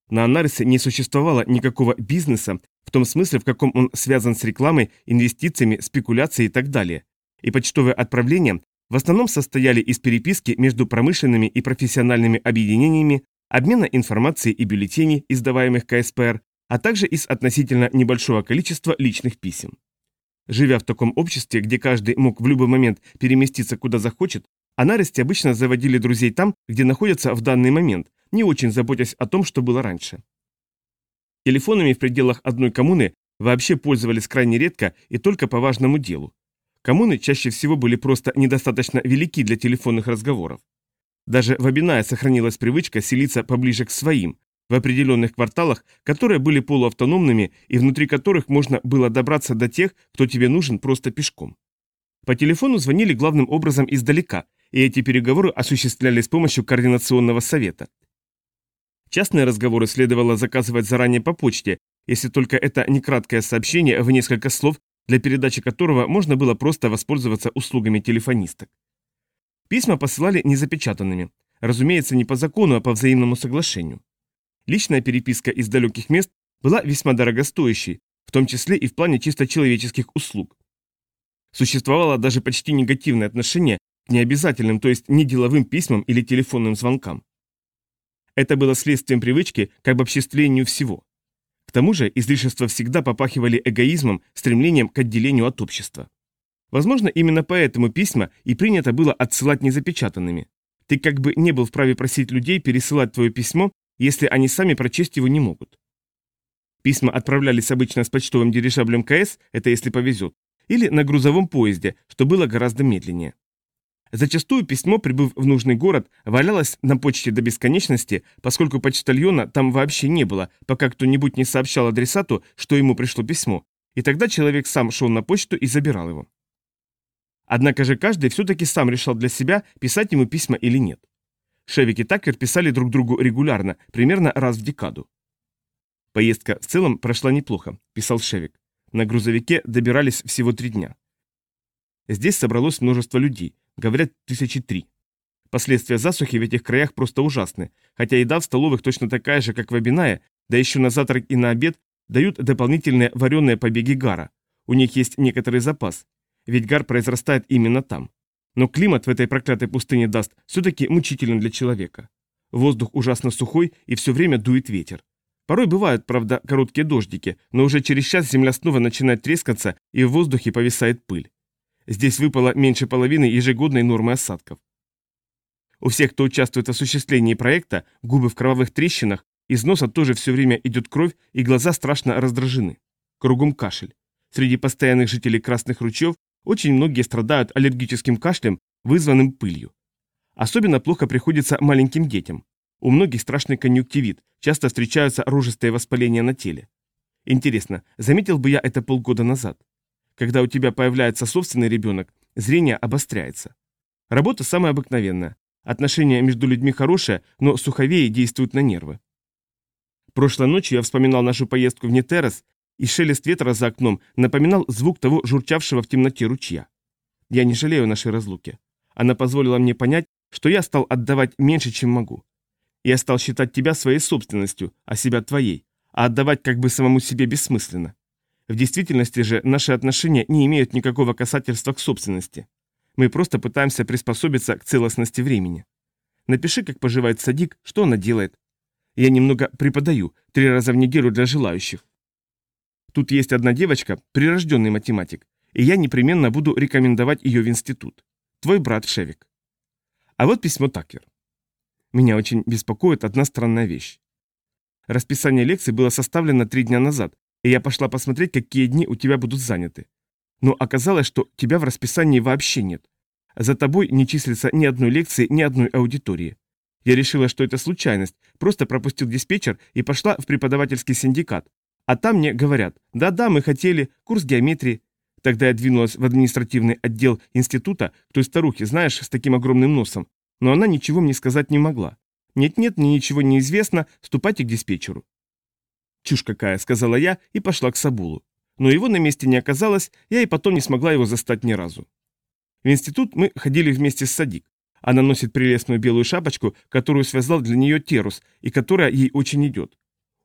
A: На Анарисе не существовало никакого бизнеса в том смысле, в каком он связан с рекламой, инвестициями, спекуляцией и так далее. И почтовые отправления в основном состояли из переписки между промышленными и профессиональными объединениями, обмена информацией и бюллетеней, издаваемых КСПР, а также из относительно небольшого количества личных писем. Живя в таком обществе, где каждый мог в любой момент переместиться куда захочет, Анарести обычно заводили друзей там, где находятся в данный момент, не очень заботясь о том, что было раньше. Телефонами в пределах одной коммуны вообще пользовались крайне редко и только по важному делу. Коммуны чаще всего были просто недостаточно велики для телефонных разговоров. Даже в Абинае сохранилась привычка селиться поближе к своим, в определенных кварталах, которые были полуавтономными и внутри которых можно было добраться до тех, кто тебе нужен просто пешком. По телефону звонили главным образом издалека, и эти переговоры осуществлялись с помощью координационного совета. Частные разговоры следовало заказывать заранее по почте, если только это не краткое сообщение в несколько слов, для передачи которого можно было просто воспользоваться услугами телефонисток. Письма посылали незапечатанными, разумеется, не по закону, а по взаимному соглашению. Личная переписка из далеких мест была весьма дорогостоящей, в том числе и в плане чисто человеческих услуг. Существовало даже почти негативное отношение к необязательным, то есть не деловым письмам или телефонным звонкам. Это было следствием привычки к обобществлению всего. К тому же излишества всегда попахивали эгоизмом, стремлением к отделению от общества. Возможно, именно поэтому письма и принято было отсылать незапечатанными. Ты как бы не был вправе просить людей пересылать твое письмо если они сами прочесть его не могут. Письма отправлялись обычно с почтовым дирижаблем КС, это если повезет, или на грузовом поезде, что было гораздо медленнее. Зачастую письмо, прибыв в нужный город, валялось на почте до бесконечности, поскольку почтальона там вообще не было, пока кто-нибудь не сообщал адресату, что ему пришло письмо, и тогда человек сам шел на почту и забирал его. Однако же каждый все-таки сам решал для себя, писать ему письма или нет. Шевик и Такер писали друг другу регулярно, примерно раз в декаду. Поездка в целом прошла неплохо, писал Шевик. На грузовике добирались всего три дня. Здесь собралось множество людей, говорят, тысячи три. Последствия засухи в этих краях просто ужасны, хотя еда в столовых точно такая же, как в Абинае, да еще на завтрак и на обед дают дополнительные вареные побеги гара. У них есть некоторый запас, ведь гар произрастает именно там. Но климат в этой проклятой пустыне даст все-таки мучителен для человека. Воздух ужасно сухой и все время дует ветер. Порой бывают, правда, короткие дождики, но уже через час земля снова начинает трескаться и в воздухе повисает пыль. Здесь выпало меньше половины ежегодной нормы осадков. У всех, кто участвует в осуществлении проекта, губы в кровавых трещинах, из носа тоже все время идет кровь, и глаза страшно раздражены. Кругом кашель. Среди постоянных жителей Красных ручьев очень многие страдают аллергическим кашлем, вызванным пылью. Особенно плохо приходится маленьким детям. У многих страшный конъюнктивит, часто встречаются рожистые воспаления на теле. Интересно, заметил бы я это полгода назад? Когда у тебя появляется собственный ребенок, зрение обостряется. Работа самая обыкновенная. Отношения между людьми хорошие, но суховеи действуют на нервы. Прошлой ночью я вспоминал нашу поездку в Нетерос, и шелест ветра за окном напоминал звук того журчавшего в темноте ручья. Я не жалею нашей разлуки. Она позволила мне понять, что я стал отдавать меньше, чем могу. Я стал считать тебя своей собственностью, а себя твоей, а отдавать как бы самому себе бессмысленно. В действительности же наши отношения не имеют никакого касательства к собственности. Мы просто пытаемся приспособиться к целостности времени. Напиши, как поживает садик, что она делает. Я немного преподаю, три раза в неделю для желающих. Тут есть одна девочка, прирожденный математик, и я непременно буду рекомендовать ее в институт. Твой брат Шевик. А вот письмо Такер. Меня очень беспокоит одна странная вещь. Расписание лекций было составлено три дня назад, и я пошла посмотреть, какие дни у тебя будут заняты. Но оказалось, что тебя в расписании вообще нет. За тобой не числится ни одной лекции, ни одной аудитории. Я решила, что это случайность, просто пропустил диспетчер и пошла в преподавательский синдикат. А там мне говорят, да-да, мы хотели, курс геометрии. Тогда я двинулась в административный отдел института к той старухе, знаешь, с таким огромным носом но она ничего мне сказать не могла. «Нет-нет, мне ничего не известно, ступайте к диспетчеру». «Чушь какая», — сказала я и пошла к Сабулу. Но его на месте не оказалось, я и потом не смогла его застать ни разу. В институт мы ходили вместе с Садик. Она носит прелестную белую шапочку, которую связал для нее Терус, и которая ей очень идет.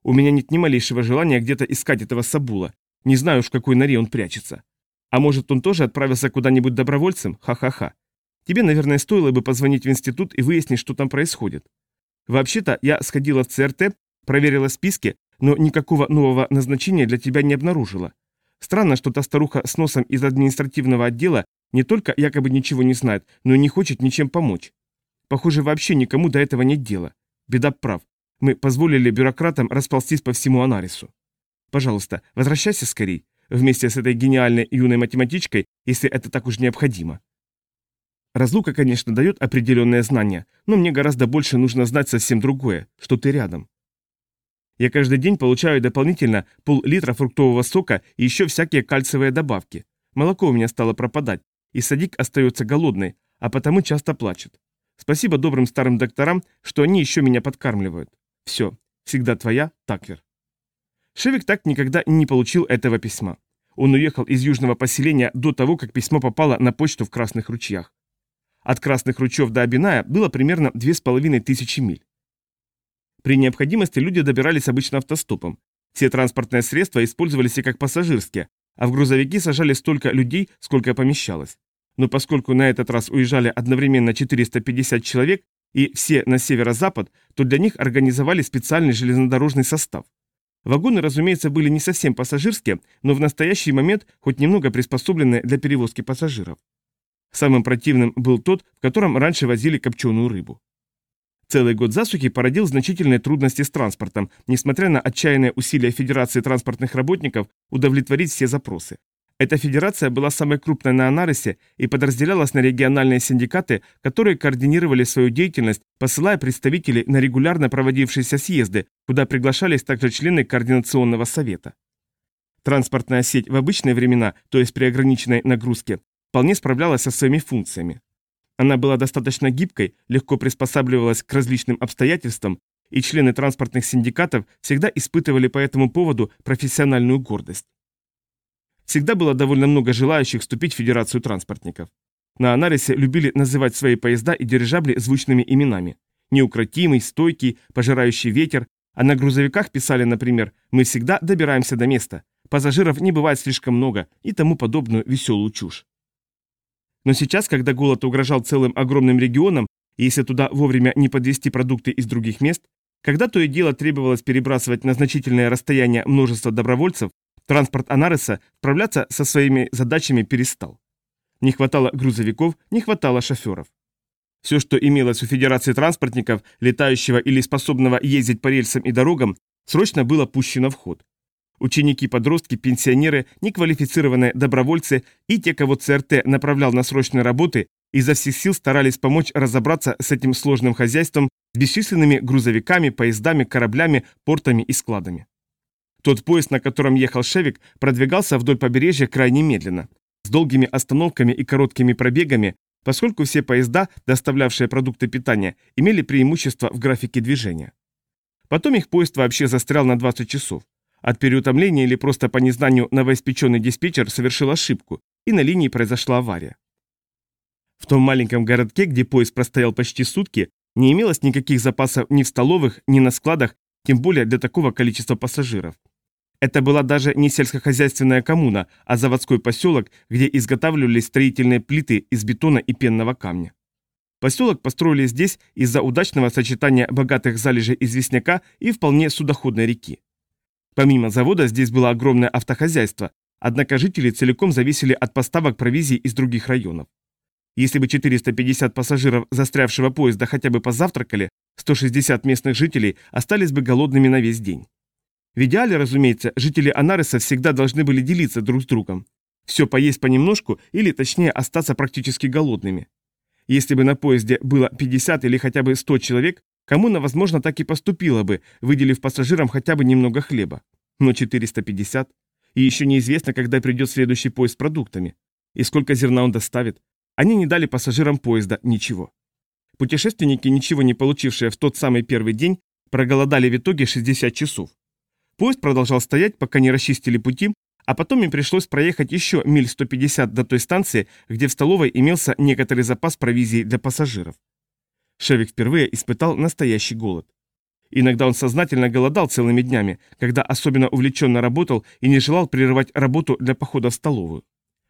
A: У меня нет ни малейшего желания где-то искать этого Сабула. Не знаю в какой норе он прячется. А может, он тоже отправился куда-нибудь добровольцем? Ха-ха-ха. Тебе, наверное, стоило бы позвонить в институт и выяснить, что там происходит. Вообще-то, я сходила в ЦРТ, проверила списки, но никакого нового назначения для тебя не обнаружила. Странно, что та старуха с носом из административного отдела не только якобы ничего не знает, но и не хочет ничем помочь. Похоже, вообще никому до этого нет дела. Беда прав. Мы позволили бюрократам расползтись по всему Анарису. Пожалуйста, возвращайся скорей, вместе с этой гениальной юной математичкой, если это так уж необходимо. Разлука, конечно, дает определенные знания, но мне гораздо больше нужно знать совсем другое, что ты рядом. Я каждый день получаю дополнительно пол-литра фруктового сока и еще всякие кальциевые добавки. Молоко у меня стало пропадать, и садик остается голодный, а потому часто плачет. Спасибо добрым старым докторам, что они еще меня подкармливают. Все, всегда твоя, Такер. Шевик так никогда не получил этого письма. Он уехал из южного поселения до того, как письмо попало на почту в Красных ручьях. От Красных ручьев до Абиная было примерно тысячи миль. При необходимости люди добирались обычно автостопом. Все транспортные средства использовались и как пассажирские, а в грузовики сажали столько людей, сколько помещалось. Но поскольку на этот раз уезжали одновременно 450 человек и все на северо-запад, то для них организовали специальный железнодорожный состав. Вагоны, разумеется, были не совсем пассажирские, но в настоящий момент хоть немного приспособлены для перевозки пассажиров. Самым противным был тот, в котором раньше возили копченую рыбу. Целый год засухи породил значительные трудности с транспортом, несмотря на отчаянные усилия Федерации транспортных работников удовлетворить все запросы. Эта федерация была самой крупной на Анарисе и подразделялась на региональные синдикаты, которые координировали свою деятельность, посылая представителей на регулярно проводившиеся съезды, куда приглашались также члены Координационного совета. Транспортная сеть в обычные времена, то есть при ограниченной нагрузке, вполне справлялась со своими функциями. Она была достаточно гибкой, легко приспосабливалась к различным обстоятельствам, и члены транспортных синдикатов всегда испытывали по этому поводу профессиональную гордость. Всегда было довольно много желающих вступить в Федерацию транспортников. На Анарисе любили называть свои поезда и дирижабли звучными именами. Неукротимый, стойкий, пожирающий ветер, а на грузовиках писали, например, «Мы всегда добираемся до места», «Пассажиров не бывает слишком много» и тому подобную веселую чушь. Но сейчас, когда голод угрожал целым огромным регионам, и если туда вовремя не подвести продукты из других мест, когда то и дело требовалось перебрасывать на значительное расстояние множество добровольцев, транспорт Анареса справляться со своими задачами перестал. Не хватало грузовиков, не хватало шоферов. Все, что имелось у Федерации транспортников, летающего или способного ездить по рельсам и дорогам, срочно было пущено в ход. Ученики, подростки, пенсионеры, неквалифицированные добровольцы и те, кого ЦРТ направлял на срочные работы, изо всех сил старались помочь разобраться с этим сложным хозяйством с бесчисленными грузовиками, поездами, кораблями, портами и складами. Тот поезд, на котором ехал Шевик, продвигался вдоль побережья крайне медленно, с долгими остановками и короткими пробегами, поскольку все поезда, доставлявшие продукты питания, имели преимущество в графике движения. Потом их поезд вообще застрял на 20 часов. От переутомления или просто по незнанию новоиспеченный диспетчер совершил ошибку, и на линии произошла авария. В том маленьком городке, где поезд простоял почти сутки, не имелось никаких запасов ни в столовых, ни на складах, тем более для такого количества пассажиров. Это была даже не сельскохозяйственная коммуна, а заводской поселок, где изготавливались строительные плиты из бетона и пенного камня. Поселок построили здесь из-за удачного сочетания богатых залежей известняка и вполне судоходной реки. Помимо завода здесь было огромное автохозяйство, однако жители целиком зависели от поставок провизии из других районов. Если бы 450 пассажиров застрявшего поезда хотя бы позавтракали, 160 местных жителей остались бы голодными на весь день. В идеале, разумеется, жители Анареса всегда должны были делиться друг с другом. Все поесть понемножку или, точнее, остаться практически голодными. Если бы на поезде было 50 или хотя бы 100 человек, Коммуна, возможно, так и поступила бы, выделив пассажирам хотя бы немного хлеба. Но 450. И еще неизвестно, когда придет следующий поезд с продуктами. И сколько зерна он доставит. Они не дали пассажирам поезда ничего. Путешественники, ничего не получившие в тот самый первый день, проголодали в итоге 60 часов. Поезд продолжал стоять, пока не расчистили пути, а потом им пришлось проехать еще миль 150 до той станции, где в столовой имелся некоторый запас провизии для пассажиров. Шевик впервые испытал настоящий голод. Иногда он сознательно голодал целыми днями, когда особенно увлеченно работал и не желал прерывать работу для похода в столовую.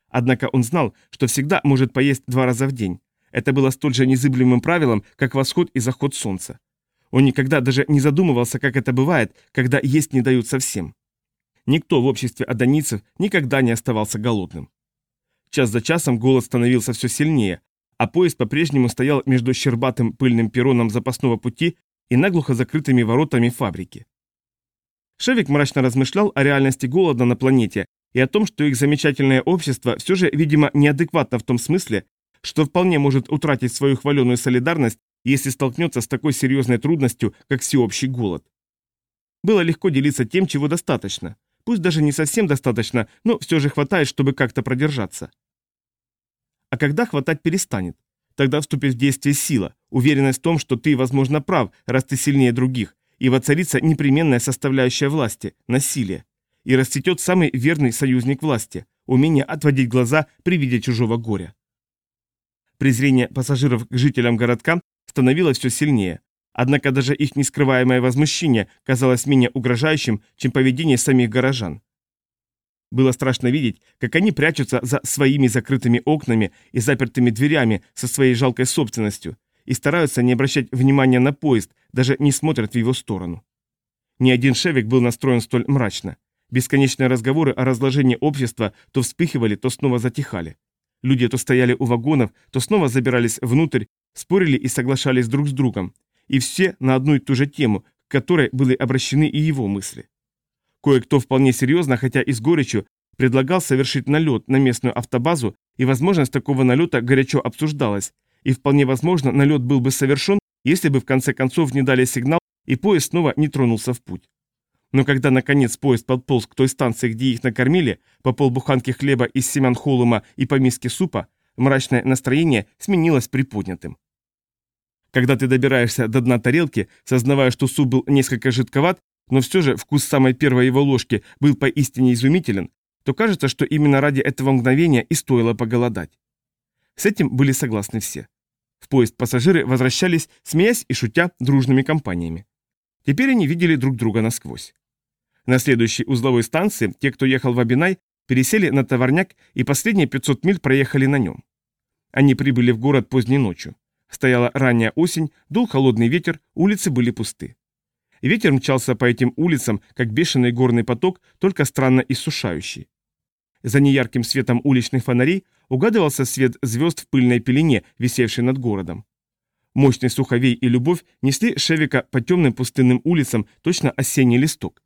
A: Однако он знал, что всегда может поесть два раза в день. Это было столь же незыблемым правилом, как восход и заход солнца. Он никогда даже не задумывался, как это бывает, когда есть не дают совсем. Никто в обществе адонийцев никогда не оставался голодным. Час за часом голод становился все сильнее, а поезд по-прежнему стоял между щербатым пыльным перроном запасного пути и наглухо закрытыми воротами фабрики. Шевик мрачно размышлял о реальности голода на планете и о том, что их замечательное общество все же, видимо, неадекватно в том смысле, что вполне может утратить свою хваленую солидарность, если столкнется с такой серьезной трудностью, как всеобщий голод. Было легко делиться тем, чего достаточно. Пусть даже не совсем достаточно, но все же хватает, чтобы как-то продержаться. А когда хватать перестанет? Тогда вступит в действие сила, уверенность в том, что ты, возможно, прав, раз ты сильнее других, и воцарится непременная составляющая власти – насилие. И расцветет самый верный союзник власти – умение отводить глаза при виде чужого горя. Презрение пассажиров к жителям городка становилось все сильнее, однако даже их нескрываемое возмущение казалось менее угрожающим, чем поведение самих горожан. Было страшно видеть, как они прячутся за своими закрытыми окнами и запертыми дверями со своей жалкой собственностью и стараются не обращать внимания на поезд, даже не смотрят в его сторону. Ни один шевик был настроен столь мрачно. Бесконечные разговоры о разложении общества то вспыхивали, то снова затихали. Люди то стояли у вагонов, то снова забирались внутрь, спорили и соглашались друг с другом. И все на одну и ту же тему, к которой были обращены и его мысли. Кое-кто вполне серьезно, хотя и с горечью, предлагал совершить налет на местную автобазу, и возможность такого налета горячо обсуждалась, и вполне возможно налет был бы совершен, если бы в конце концов не дали сигнал, и поезд снова не тронулся в путь. Но когда наконец поезд подполз к той станции, где их накормили, по полбуханки хлеба из семян холума и по миске супа, мрачное настроение сменилось приподнятым. Когда ты добираешься до дна тарелки, сознавая, что суп был несколько жидковат, но все же вкус самой первой его ложки был поистине изумителен, то кажется, что именно ради этого мгновения и стоило поголодать. С этим были согласны все. В поезд пассажиры возвращались, смеясь и шутя дружными компаниями. Теперь они видели друг друга насквозь. На следующей узловой станции те, кто ехал в Абинай, пересели на товарняк и последние 500 миль проехали на нем. Они прибыли в город поздней ночью. Стояла ранняя осень, дул холодный ветер, улицы были пусты. Ветер мчался по этим улицам, как бешеный горный поток, только странно иссушающий. За неярким светом уличных фонарей угадывался свет звезд в пыльной пелене, висевшей над городом. Мощный суховей и любовь несли Шевика по темным пустынным улицам точно осенний листок.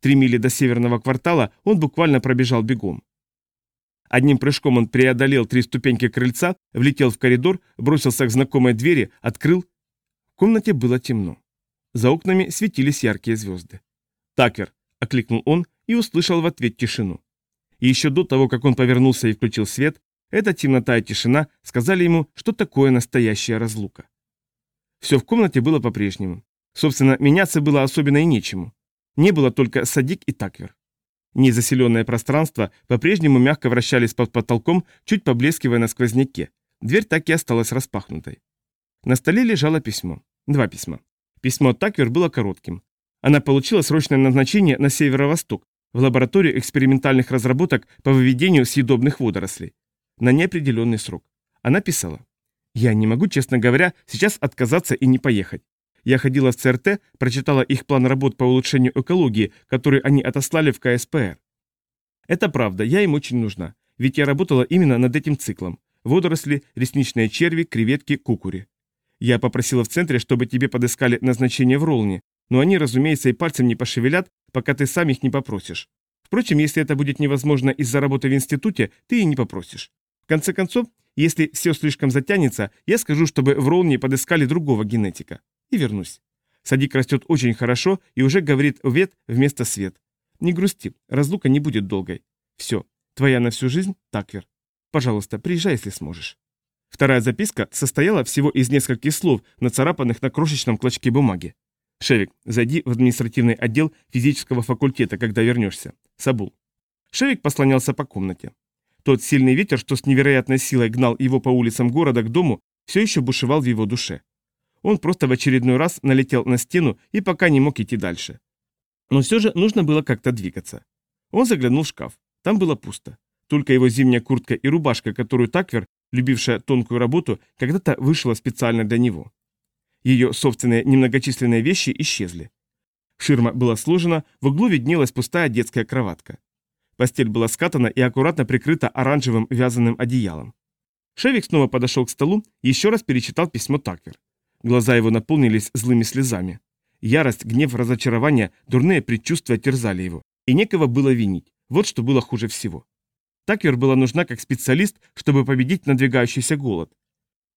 A: Три мили до северного квартала он буквально пробежал бегом. Одним прыжком он преодолел три ступеньки крыльца, влетел в коридор, бросился к знакомой двери, открыл. В комнате было темно. За окнами светились яркие звезды. «Такер!» – окликнул он и услышал в ответ тишину. И еще до того, как он повернулся и включил свет, эта темнота и тишина сказали ему, что такое настоящая разлука. Все в комнате было по-прежнему. Собственно, меняться было особенно и нечему. Не было только Садик и Таквер. Незаселенное пространство по-прежнему мягко вращались под потолком, чуть поблескивая на сквозняке. Дверь так и осталась распахнутой. На столе лежало письмо. Два письма. Письмо Таквер было коротким. Она получила срочное назначение на северо-восток, в лабораторию экспериментальных разработок по выведению съедобных водорослей. На неопределенный срок. Она писала. «Я не могу, честно говоря, сейчас отказаться и не поехать. Я ходила в ЦРТ, прочитала их план работ по улучшению экологии, который они отослали в КСПР. Это правда, я им очень нужна, ведь я работала именно над этим циклом. Водоросли, ресничные черви, креветки, кукури. Я попросила в центре, чтобы тебе подыскали назначение в Ролне, но они, разумеется, и пальцем не пошевелят, пока ты сам их не попросишь. Впрочем, если это будет невозможно из-за работы в институте, ты и не попросишь. В конце концов, если все слишком затянется, я скажу, чтобы в Ролне подыскали другого генетика и вернусь. Садик растет очень хорошо и уже говорит «вет» вместо «свет». Не грусти, разлука не будет долгой. Все, твоя на всю жизнь, Таквер. Пожалуйста, приезжай, если сможешь. Вторая записка состояла всего из нескольких слов, нацарапанных на крошечном клочке бумаги. «Шевик, зайди в административный отдел физического факультета, когда вернешься. Сабул». Шевик послонялся по комнате. Тот сильный ветер, что с невероятной силой гнал его по улицам города к дому, все еще бушевал в его душе. Он просто в очередной раз налетел на стену и пока не мог идти дальше. Но все же нужно было как-то двигаться. Он заглянул в шкаф. Там было пусто. Только его зимняя куртка и рубашка, которую Таквер, любившая тонкую работу, когда-то вышила специально для него. Ее собственные немногочисленные вещи исчезли. Ширма была сложена, в углу виднелась пустая детская кроватка. Постель была скатана и аккуратно прикрыта оранжевым вязаным одеялом. Шевик снова подошел к столу и еще раз перечитал письмо Таквер. Глаза его наполнились злыми слезами. Ярость, гнев, разочарование, дурные предчувствия терзали его. И некого было винить. Вот что было хуже всего. Такер была нужна как специалист, чтобы победить надвигающийся голод.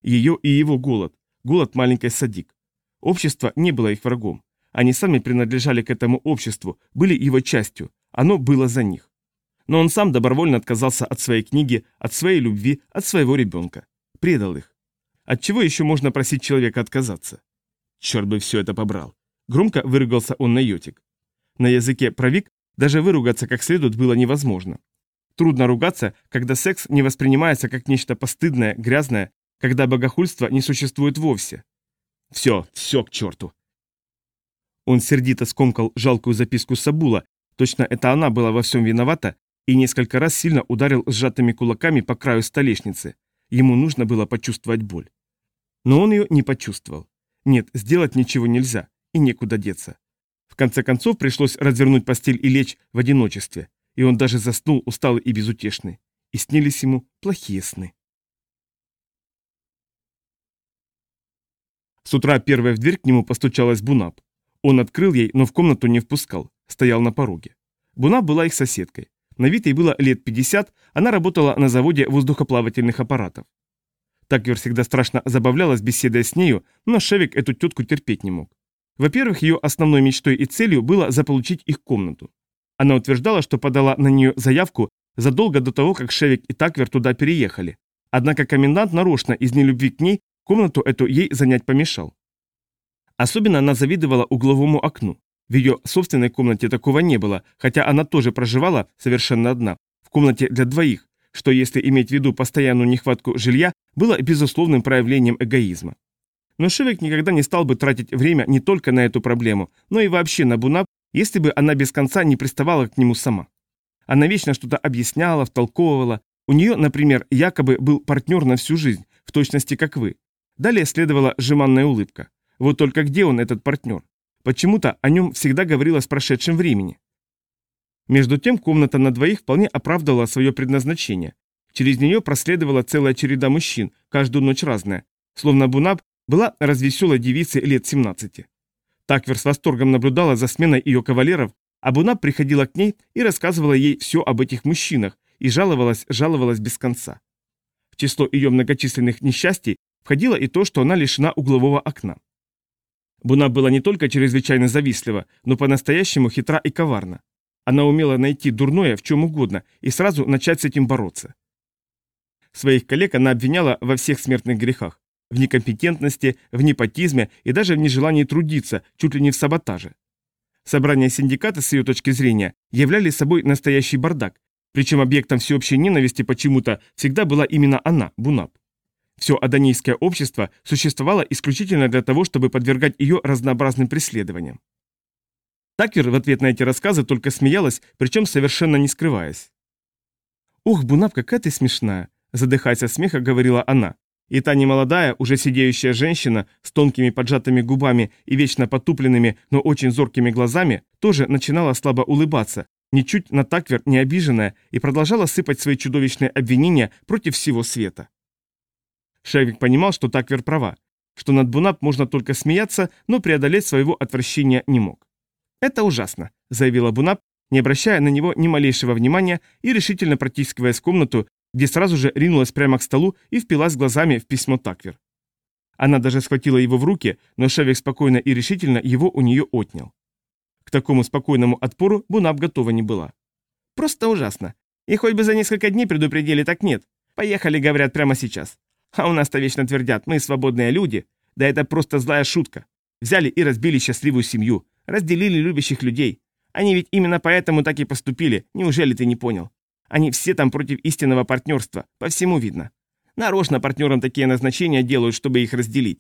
A: Ее и его голод. Голод маленькой Садик. Общество не было их врагом. Они сами принадлежали к этому обществу, были его частью. Оно было за них. Но он сам добровольно отказался от своей книги, от своей любви, от своего ребенка. Предал их. От чего еще можно просить человека отказаться? Черт бы все это побрал. Громко выругался он на йотик. На языке провик даже выругаться как следует было невозможно. Трудно ругаться, когда секс не воспринимается как нечто постыдное, грязное, когда богохульство не существует вовсе. Все, все к черту. Он сердито скомкал жалкую записку Сабула, точно это она была во всем виновата, и несколько раз сильно ударил сжатыми кулаками по краю столешницы. Ему нужно было почувствовать боль. Но он ее не почувствовал. Нет, сделать ничего нельзя, и некуда деться. В конце концов пришлось развернуть постель и лечь в одиночестве, и он даже заснул усталый и безутешный. И снились ему плохие сны. С утра первая в дверь к нему постучалась Бунап. Он открыл ей, но в комнату не впускал, стоял на пороге. Бунап была их соседкой. На вид ей было лет 50, она работала на заводе воздухоплавательных аппаратов. Таквер всегда страшно забавлялась беседой с нею, но Шевик эту тетку терпеть не мог. Во-первых, ее основной мечтой и целью было заполучить их комнату. Она утверждала, что подала на нее заявку задолго до того, как Шевик и Таквер туда переехали, Однако комендант нарочно из нелюбви к ней комнату эту ей занять помешал. Особенно она завидовала угловому окну. В ее собственной комнате такого не было, хотя она тоже проживала совершенно одна, в комнате для двоих, что, если иметь в виду постоянную нехватку жилья, было безусловным проявлением эгоизма. Но Шевик никогда не стал бы тратить время не только на эту проблему, но и вообще на Бунап, если бы она без конца не приставала к нему сама. Она вечно что-то объясняла, втолковывала. У нее, например, якобы был партнер на всю жизнь, в точности как вы. Далее следовала жеманная улыбка. Вот только где он, этот партнер? Почему-то о нем всегда говорилось в прошедшем времени. Между тем комната на двоих вполне оправдывала свое предназначение. Через нее проследовала целая череда мужчин, каждую ночь разная, словно Бунаб была развеселой девицей лет 17. Таквер с восторгом наблюдала за сменой ее кавалеров, а Бунаб приходила к ней и рассказывала ей все об этих мужчинах и жаловалась, жаловалась без конца. В число ее многочисленных несчастий входило и то, что она лишена углового окна. Буна была не только чрезвычайно завистлива, но по-настоящему хитра и коварна. Она умела найти дурное в чем угодно и сразу начать с этим бороться. Своих коллег она обвиняла во всех смертных грехах. В некомпетентности, в непотизме и даже в нежелании трудиться, чуть ли не в саботаже. Собрания синдиката, с ее точки зрения, являли собой настоящий бардак, причем объектом всеобщей ненависти почему-то всегда была именно она, Бунап. Все адонийское общество существовало исключительно для того, чтобы подвергать ее разнообразным преследованиям. Такер в ответ на эти рассказы только смеялась, причем совершенно не скрываясь. «Ух, Бунап, какая ты смешная!» – задыхаясь от смеха, говорила она. И та немолодая, уже сидеющая женщина с тонкими поджатыми губами и вечно потупленными, но очень зоркими глазами, тоже начинала слабо улыбаться, ничуть на Таквер не обиженная, и продолжала сыпать свои чудовищные обвинения против всего света. Шевик понимал, что Таквер права, что над Бунап можно только смеяться, но преодолеть своего отвращения не мог. «Это ужасно», — заявила Бунап, не обращая на него ни малейшего внимания и решительно протискиваясь в комнату, где сразу же ринулась прямо к столу и впилась глазами в письмо Таквер. Она даже схватила его в руки, но Шевик спокойно и решительно его у нее отнял. К такому спокойному отпору Бунап готова не была. «Просто ужасно. И хоть бы за несколько дней предупредили, так нет. Поехали, говорят, прямо сейчас. А у нас-то вечно твердят, мы свободные люди. Да это просто злая шутка. Взяли и разбили счастливую семью, разделили любящих людей. Они ведь именно поэтому так и поступили, неужели ты не понял? Они все там против истинного партнерства, по всему видно. Нарочно партнерам такие назначения делают, чтобы их разделить.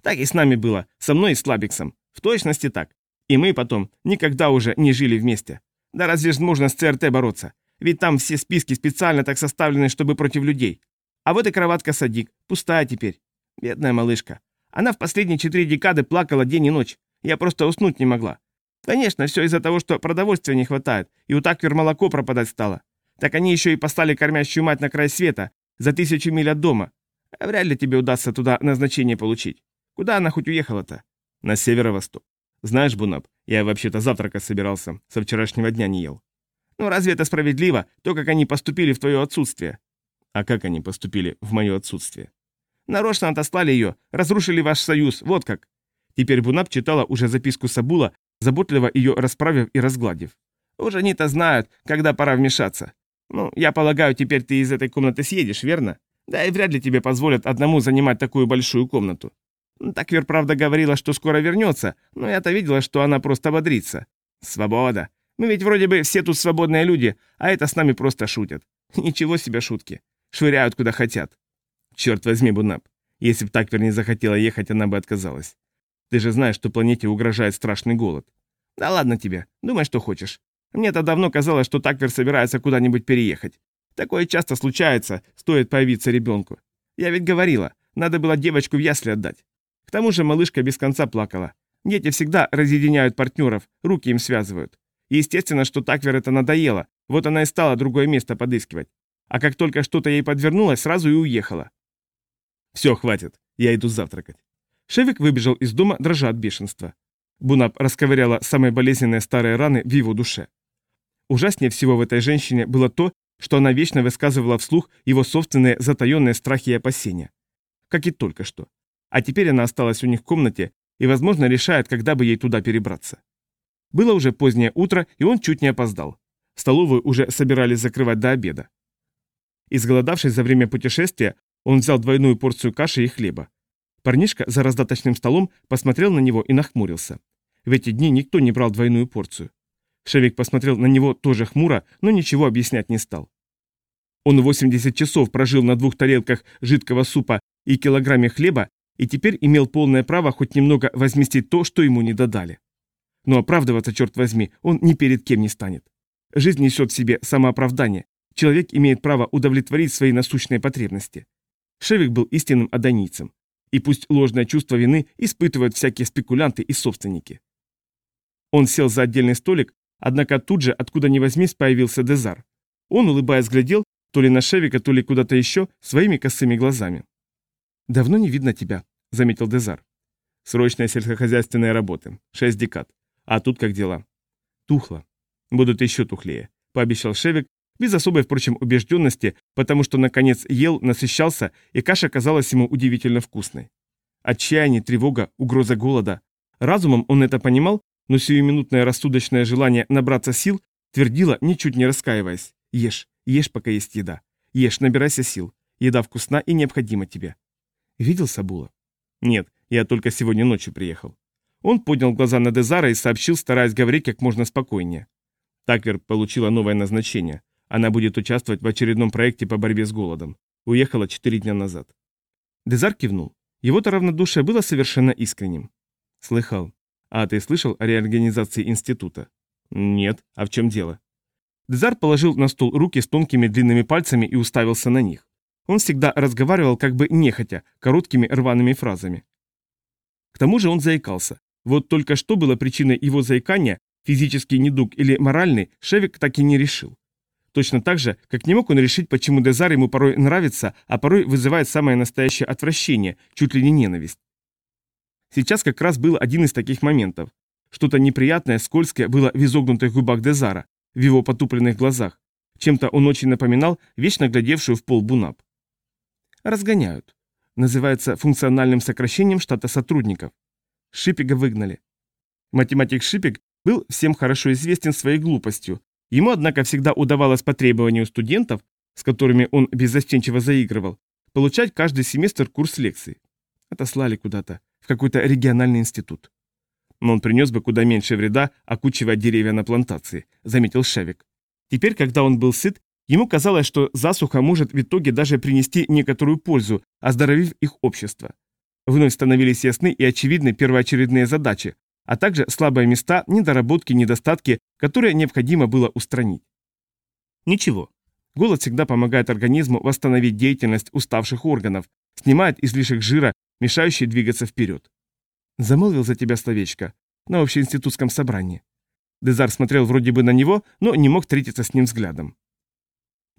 A: Так и с нами было, со мной и с Лабиксом. В точности так. И мы потом никогда уже не жили вместе. Да разве же можно с ЦРТ бороться? Ведь там все списки специально так составлены, чтобы против людей. А вот и кроватка Садик, пустая теперь. Бедная малышка. Она в последние четыре декады плакала день и ночь. Я просто уснуть не могла. Конечно, все из-за того, что продовольствия не хватает, и у Таквер молоко пропадать стало. Так они еще и послали кормящую мать на край света, за тысячу миль от дома. Вряд ли тебе удастся туда назначение получить. Куда она хоть уехала-то? На северо-восток. Знаешь, Бунап, я вообще-то завтракать собирался, со вчерашнего дня не ел. Ну разве это справедливо, то, как они поступили в твое отсутствие? А как они поступили в мое отсутствие? Нарочно отослали ее, разрушили ваш союз, вот как. Теперь Бунап читала уже записку Сабула, заботливо ее расправив и разгладив. Уже они-то знают, когда пора вмешаться. Ну, я полагаю, теперь ты из этой комнаты съедешь, верно? Да и вряд ли тебе позволят одному занимать такую большую комнату. Таквер, правда, говорила, что скоро вернется, но я-то видела, что она просто бодрится. Свобода. Мы ведь вроде бы все тут свободные люди, а это с нами просто шутят. Ничего себе шутки. Швыряют куда хотят. Черт возьми, Бунап. Если бы Таквер не захотела ехать, она бы отказалась. Ты же знаешь, что планете угрожает страшный голод. Да ладно тебе, думай, что хочешь. Мне-то давно казалось, что Таквер собирается куда-нибудь переехать. Такое часто случается, стоит появиться ребенку. Я ведь говорила, надо было девочку в ясли отдать. К тому же малышка без конца плакала. Дети всегда разъединяют партнеров, руки им связывают. естественно, что Таквер это надоело, вот она и стала другое место подыскивать а как только что-то ей подвернулось, сразу и уехала. «Все, хватит, я иду завтракать». Шевик выбежал из дома, дрожа от бешенства. Бунап расковыряла самые болезненные старые раны в его душе. Ужаснее всего в этой женщине было то, что она вечно высказывала вслух его собственные затаенные страхи и опасения. Как и только что. А теперь она осталась у них в комнате и, возможно, решает, когда бы ей туда перебраться. Было уже позднее утро, и он чуть не опоздал. Столовую уже собирались закрывать до обеда. Изголодавшись за время путешествия, Он взял двойную порцию каши и хлеба. Парнишка за раздаточным столом посмотрел на него и нахмурился. В эти дни никто не брал двойную порцию. Шевик посмотрел на него тоже хмуро, но ничего объяснять не стал. Он 80 часов прожил на двух тарелках жидкого супа и килограмме хлеба и теперь имел полное право хоть немного возместить то, что ему не додали. Но оправдываться, черт возьми, он ни перед кем не станет. Жизнь несет в себе самооправдание. Человек имеет право удовлетворить свои насущные потребности. Шевик был истинным адонийцем. И пусть ложное чувство вины испытывают всякие спекулянты и собственники. Он сел за отдельный столик, однако тут же, откуда ни возьмись, появился Дезар. Он, улыбаясь, глядел то ли на Шевика, то ли куда-то еще, своими косыми глазами. «Давно не видно тебя», — заметил Дезар. «Срочные сельскохозяйственные работы. Шесть декад. А тут как дела?» «Тухло. Будут еще тухлее», — пообещал Шевик, без особой, впрочем, убежденности, потому что, наконец, ел, насыщался, и каша казалась ему удивительно вкусной. Отчаяние, тревога, угроза голода. Разумом он это понимал, но сиюминутное рассудочное желание набраться сил твердило, ничуть не раскаиваясь. Ешь, ешь, пока есть еда. Ешь, набирайся сил. Еда вкусна и необходима тебе. Видел Сабула? Нет, я только сегодня ночью приехал. Он поднял глаза на Дезара и сообщил, стараясь говорить как можно спокойнее. Такер получила новое назначение. Она будет участвовать в очередном проекте по борьбе с голодом. Уехала четыре дня назад. Дезар кивнул. Его-то равнодушие было совершенно искренним. Слыхал. А ты слышал о реорганизации института? Нет. А в чем дело? Дезар положил на стол руки с тонкими длинными пальцами и уставился на них. Он всегда разговаривал как бы нехотя, короткими рваными фразами. К тому же он заикался. Вот только что было причиной его заикания, физический недуг или моральный, Шевик так и не решил. Точно так же, как не мог он решить, почему Дезар ему порой нравится, а порой вызывает самое настоящее отвращение, чуть ли не ненависть. Сейчас как раз был один из таких моментов. Что-то неприятное, скользкое было в изогнутых губах Дезара, в его потупленных глазах. Чем-то он очень напоминал вечно глядевшую в пол Бунап. Разгоняют. Называется функциональным сокращением штата сотрудников. Шипига выгнали. Математик Шипик был всем хорошо известен своей глупостью. Ему, однако, всегда удавалось по требованию студентов, с которыми он беззастенчиво заигрывал, получать каждый семестр курс лекций. Отослали куда-то в какой-то региональный институт. Но он принес бы куда меньше вреда, окучивая деревья на плантации, заметил Шевик. Теперь, когда он был сыт, ему казалось, что засуха может в итоге даже принести некоторую пользу, оздоровив их общество. Вновь становились ясны и очевидны первоочередные задачи, а также слабые места, недоработки, недостатки, которые необходимо было устранить. Ничего. Голод всегда помогает организму восстановить деятельность уставших органов, снимает излишек жира мешающий двигаться вперед. Замолвил за тебя словечко на общеинститутском собрании. Дезар смотрел вроде бы на него, но не мог встретиться с ним взглядом.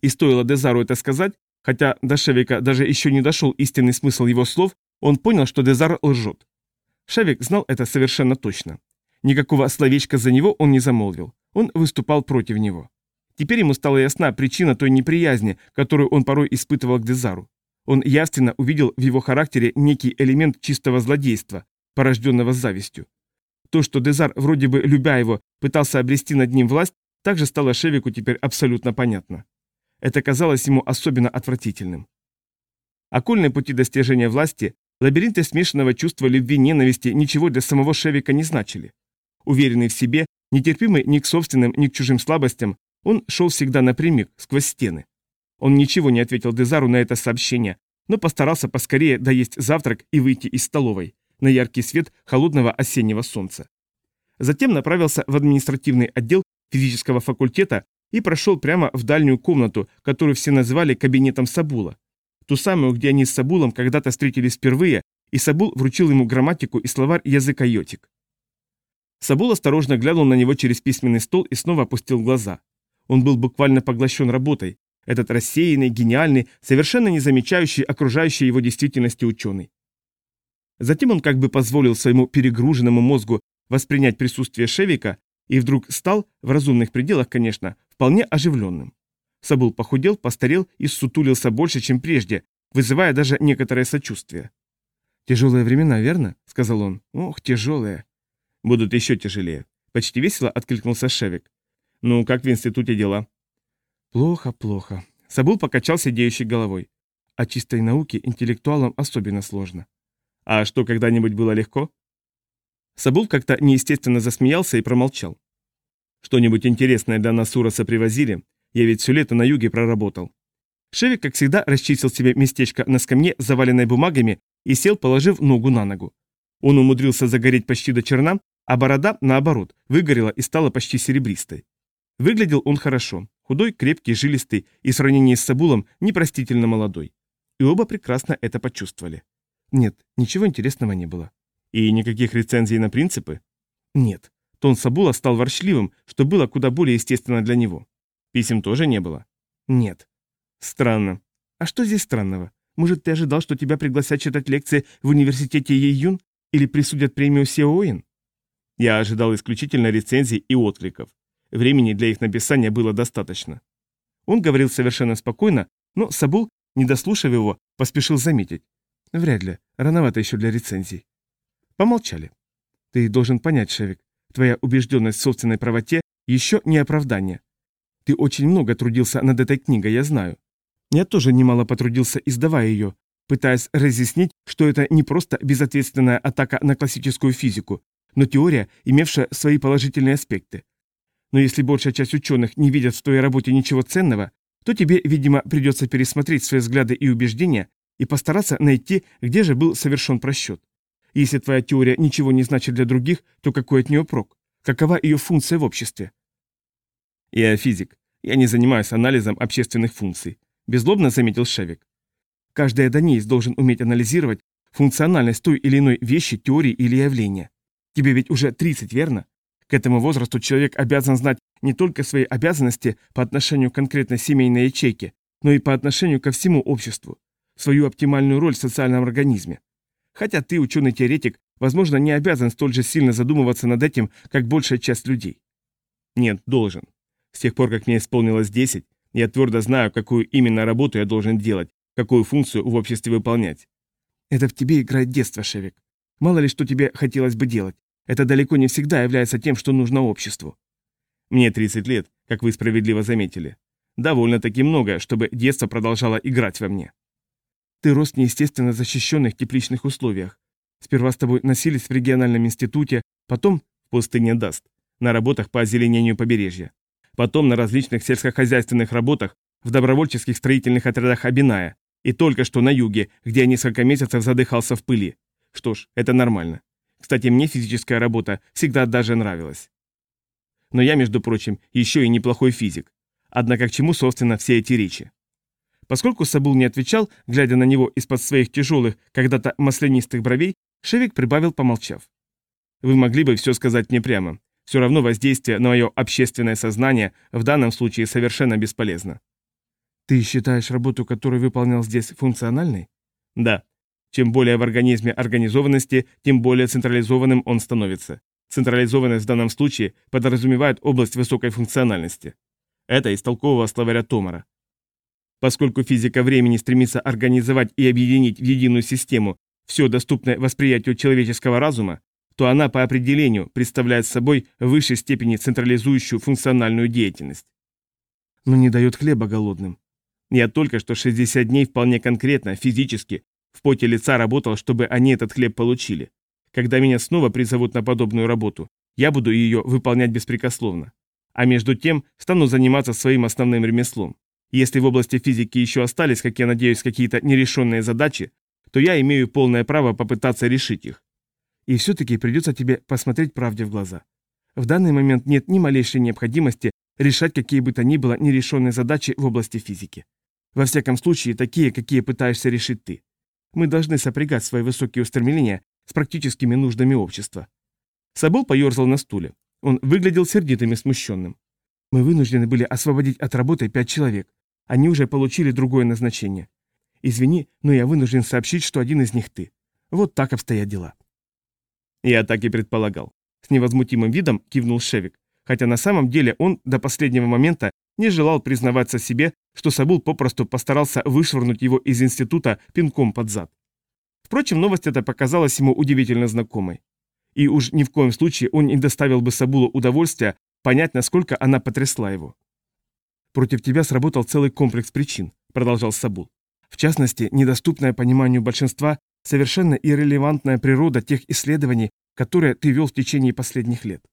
A: И стоило Дезару это сказать, хотя до Шевика даже еще не дошел истинный смысл его слов, он понял, что Дезар лжет. Шевик знал это совершенно точно. Никакого словечка за него он не замолвил. Он выступал против него. Теперь ему стала ясна причина той неприязни, которую он порой испытывал к Дезару. Он явственно увидел в его характере некий элемент чистого злодейства, порожденного завистью. То, что Дезар, вроде бы любя его, пытался обрести над ним власть, также стало Шевику теперь абсолютно понятно. Это казалось ему особенно отвратительным. Окольные пути достижения власти, лабиринты смешанного чувства любви-ненависти ничего для самого Шевика не значили. Уверенный в себе, нетерпимый ни к собственным, ни к чужим слабостям, он шел всегда напрямик, сквозь стены. Он ничего не ответил Дезару на это сообщение, но постарался поскорее доесть завтрак и выйти из столовой на яркий свет холодного осеннего солнца. Затем направился в административный отдел физического факультета и прошел прямо в дальнюю комнату, которую все называли кабинетом Сабула. Ту самую, где они с Сабулом когда-то встретились впервые, и Сабул вручил ему грамматику и словарь языка йотик. Сабул осторожно глянул на него через письменный стол и снова опустил глаза. Он был буквально поглощен работой, этот рассеянный, гениальный, совершенно не замечающий окружающей его действительности ученый. Затем он как бы позволил своему перегруженному мозгу воспринять присутствие Шевика и вдруг стал, в разумных пределах, конечно, вполне оживленным. Сабул похудел, постарел и ссутулился больше, чем прежде, вызывая даже некоторое сочувствие. «Тяжелые времена, верно?» — сказал он. «Ох, тяжелые». «Будут еще тяжелее». Почти весело откликнулся Шевик. «Ну, как в институте дела?» «Плохо, плохо». Сабул покачал сидеющей головой. А чистой науке интеллектуалам особенно сложно.
B: А что, когда-нибудь было легко? Сабул как-то неестественно засмеялся и промолчал. Что-нибудь интересное для нас Ураса привозили? Я ведь все лето на юге проработал. Шевик, как всегда, расчистил себе местечко на скамье, заваленной бумагами, и сел, положив ногу на ногу. Он умудрился загореть почти до черна, а борода, наоборот, выгорела и стала почти серебристой. Выглядел он хорошо, худой, крепкий, жилистый и в сравнении с Сабулом непростительно молодой. И оба прекрасно это почувствовали.
A: Нет, ничего интересного не было.
B: И никаких рецензий на принципы?
A: Нет. Тон Сабула стал ворчливым, что было куда более естественно для него.
B: Писем тоже не было?
A: Нет.
B: Странно.
A: А что здесь странного? Может, ты ожидал, что тебя пригласят читать лекции в университете Ейюн или присудят премию Сеоин?
B: Я ожидал исключительно рецензий и откликов. Времени для их написания было достаточно.
A: Он говорил совершенно спокойно, но Сабул, не дослушав его, поспешил заметить. Вряд ли, рановато еще для рецензий. Помолчали. Ты должен понять, Шевик, твоя убежденность в собственной правоте еще не оправдание. Ты очень много трудился над этой книгой, я знаю. Я тоже немало потрудился, издавая ее, пытаясь разъяснить, что это не просто безответственная атака на классическую физику, но теория, имевшая свои положительные аспекты. Но если большая часть ученых не видят в твоей работе ничего ценного, то тебе, видимо, придется пересмотреть свои взгляды и убеждения и постараться найти, где же был совершен просчет. Если твоя теория ничего не значит для других, то какой от нее прок? Какова ее функция в обществе?
B: Я физик. Я не занимаюсь анализом общественных функций. Безлобно заметил Шевик.
A: Каждый адонеец должен уметь анализировать функциональность той или иной вещи, теории или явления. Тебе ведь уже 30, верно? К этому возрасту человек обязан знать не только свои обязанности по отношению к конкретной семейной ячейке, но и по отношению ко всему обществу, свою оптимальную роль в социальном организме. Хотя ты, ученый-теоретик, возможно, не обязан столь же сильно задумываться над этим, как большая часть людей.
B: Нет, должен. С тех пор, как мне исполнилось 10, я твердо знаю, какую именно работу я должен делать, какую функцию в обществе выполнять.
A: Это в тебе играет детство, Шевек. Мало ли, что тебе хотелось бы делать. Это далеко не всегда является тем, что нужно обществу.
B: Мне 30 лет, как вы справедливо заметили. Довольно-таки много, чтобы детство продолжало играть во мне.
A: Ты рос в неестественно защищенных тепличных условиях. Сперва с тобой носились в региональном институте, потом
B: в пустыне Даст, на работах по озеленению побережья. Потом на различных сельскохозяйственных работах в добровольческих строительных отрядах Абиная. И только что на юге, где я несколько месяцев задыхался в пыли. Что ж, это нормально. Кстати, мне физическая работа всегда даже нравилась. Но я, между прочим, еще и неплохой физик. Однако к чему, собственно, все эти речи?
A: Поскольку Сабул не отвечал, глядя на него из-под своих тяжелых, когда-то маслянистых бровей, Шевик прибавил, помолчав.
B: «Вы могли бы все сказать мне прямо. Все равно воздействие на мое общественное сознание в данном случае совершенно бесполезно».
A: «Ты считаешь работу, которую выполнял здесь, функциональной?»
B: «Да. Чем более в организме организованности, тем более централизованным он становится. Централизованность в данном случае подразумевает область высокой функциональности. Это из толкового словаря Томара. Поскольку физика времени стремится организовать и объединить в единую систему все доступное восприятию человеческого разума, то она по определению представляет собой в высшей степени централизующую функциональную деятельность.
A: Но не дает хлеба голодным.
B: Я только что 60 дней вполне конкретно, физически, в поте лица работал, чтобы они этот хлеб получили. Когда меня снова призовут на подобную работу, я буду ее выполнять беспрекословно. А между тем стану заниматься своим основным ремеслом. Если в области физики еще остались, как я надеюсь, какие-то нерешенные задачи, то я имею полное право попытаться решить их.
A: И все-таки придется тебе посмотреть правде в глаза. В данный момент нет ни малейшей необходимости решать какие бы то ни было нерешенные задачи в области физики. Во всяком случае, такие, какие пытаешься решить ты. Мы должны сопрягать свои высокие устремления с практическими нуждами общества.
B: Сабул поерзал на стуле. Он выглядел сердитым и смущенным.
A: Мы вынуждены были освободить от работы пять человек, они уже получили другое назначение. Извини, но я вынужден сообщить, что один из них ты. Вот так обстоят дела.
B: Я так и предполагал. С невозмутимым видом кивнул Шевик, хотя на самом деле он до последнего момента не желал признаваться себе, что Сабул попросту постарался вышвырнуть его из института пинком под зад. Впрочем, новость эта показалась ему удивительно знакомой. И уж ни в коем случае он не доставил бы Сабулу удовольствия понять, насколько она потрясла его.
A: Против тебя сработал целый комплекс причин, продолжал Сабул. В частности, недоступная пониманию большинства совершенно иррелевантная природа тех исследований, которые ты вел в течение последних лет.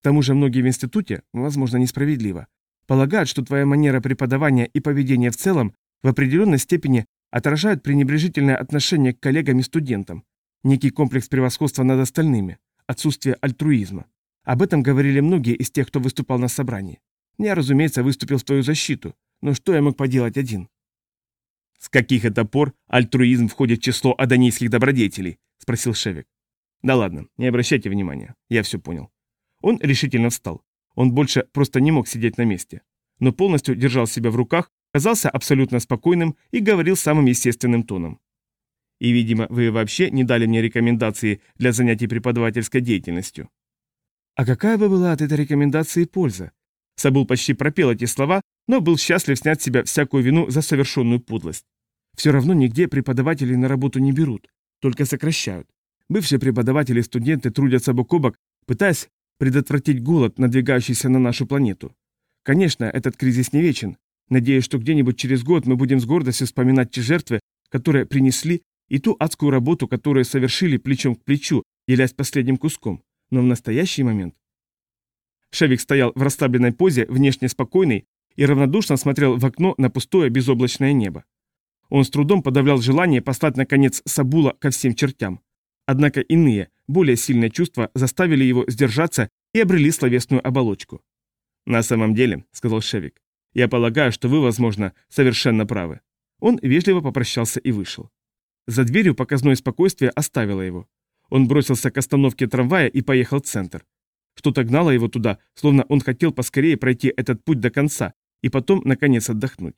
A: К тому же многие в институте, возможно, несправедливо, полагают, что твоя манера преподавания и поведение в целом в определенной степени отражают пренебрежительное отношение к коллегам и студентам, некий комплекс превосходства над остальными, отсутствие альтруизма. Об этом говорили многие из тех, кто выступал на собрании. Я, разумеется, выступил в твою защиту, но что я мог поделать один?
B: «С каких это пор альтруизм входит в число адонийских добродетелей?» – спросил Шевик. «Да ладно, не обращайте внимания, я все понял». Он решительно встал. Он больше просто не мог сидеть на месте. Но полностью держал себя в руках, казался абсолютно спокойным и говорил самым естественным тоном. «И, видимо, вы вообще не дали мне рекомендации для занятий преподавательской деятельностью».
A: А какая бы была от этой рекомендации польза?
B: Сабул почти пропел эти слова, но был счастлив снять с себя всякую вину за совершенную подлость.
A: Все равно нигде преподавателей на работу не берут, только сокращают. Бывшие преподаватели и студенты трудятся бок о бок, пытаясь предотвратить голод, надвигающийся на нашу планету. Конечно, этот кризис не вечен. Надеюсь, что где-нибудь через год мы будем с гордостью вспоминать те жертвы, которые принесли, и ту адскую работу, которую совершили плечом к плечу, делясь последним куском. Но в настоящий момент...
B: Шевик стоял в расслабленной позе, внешне спокойный, и равнодушно смотрел в окно на пустое безоблачное небо. Он с трудом подавлял желание послать, наконец, Сабула ко всем чертям. Однако иные, более сильные чувства заставили его сдержаться и обрели словесную оболочку. «На самом деле», — сказал Шевик, — «я полагаю, что вы, возможно, совершенно правы». Он вежливо попрощался и вышел. За дверью показное спокойствие оставило его. Он бросился к остановке трамвая и поехал в центр. Что-то гнало его туда, словно он хотел поскорее пройти этот путь до конца и потом, наконец, отдохнуть.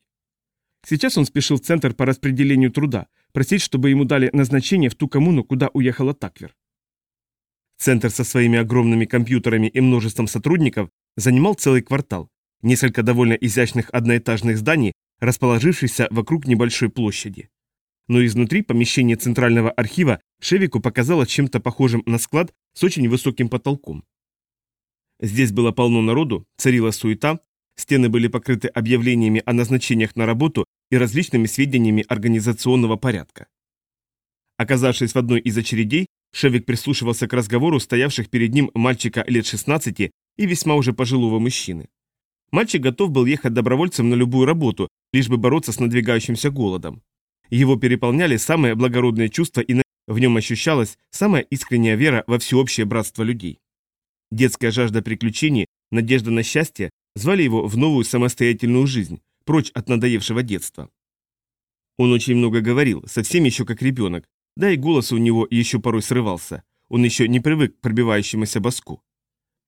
B: Сейчас он спешил в центр по распределению труда, просить, чтобы ему дали назначение в ту коммуну, куда уехала Таквер. Центр со своими огромными компьютерами и множеством сотрудников занимал целый квартал, несколько довольно изящных одноэтажных зданий, расположившихся вокруг небольшой площади. Но изнутри помещение Центрального архива Шевику показалось чем-то похожим на склад с очень высоким потолком. Здесь было полно народу, царила суета, стены были покрыты объявлениями о назначениях на работу и различными сведениями организационного порядка. Оказавшись в одной из очередей, Шевик прислушивался к разговору стоявших перед ним мальчика лет 16 и весьма уже пожилого мужчины. Мальчик готов был ехать добровольцем на любую работу, лишь бы бороться с надвигающимся голодом. Его переполняли самые благородные чувства и в нем ощущалась самая искренняя вера во всеобщее братство людей. Детская жажда приключений, надежда на счастье звали его в новую самостоятельную жизнь, прочь от надоевшего детства. Он очень много говорил, совсем еще как ребенок, да и голос у него еще порой срывался. Он еще не привык к пробивающемуся баску.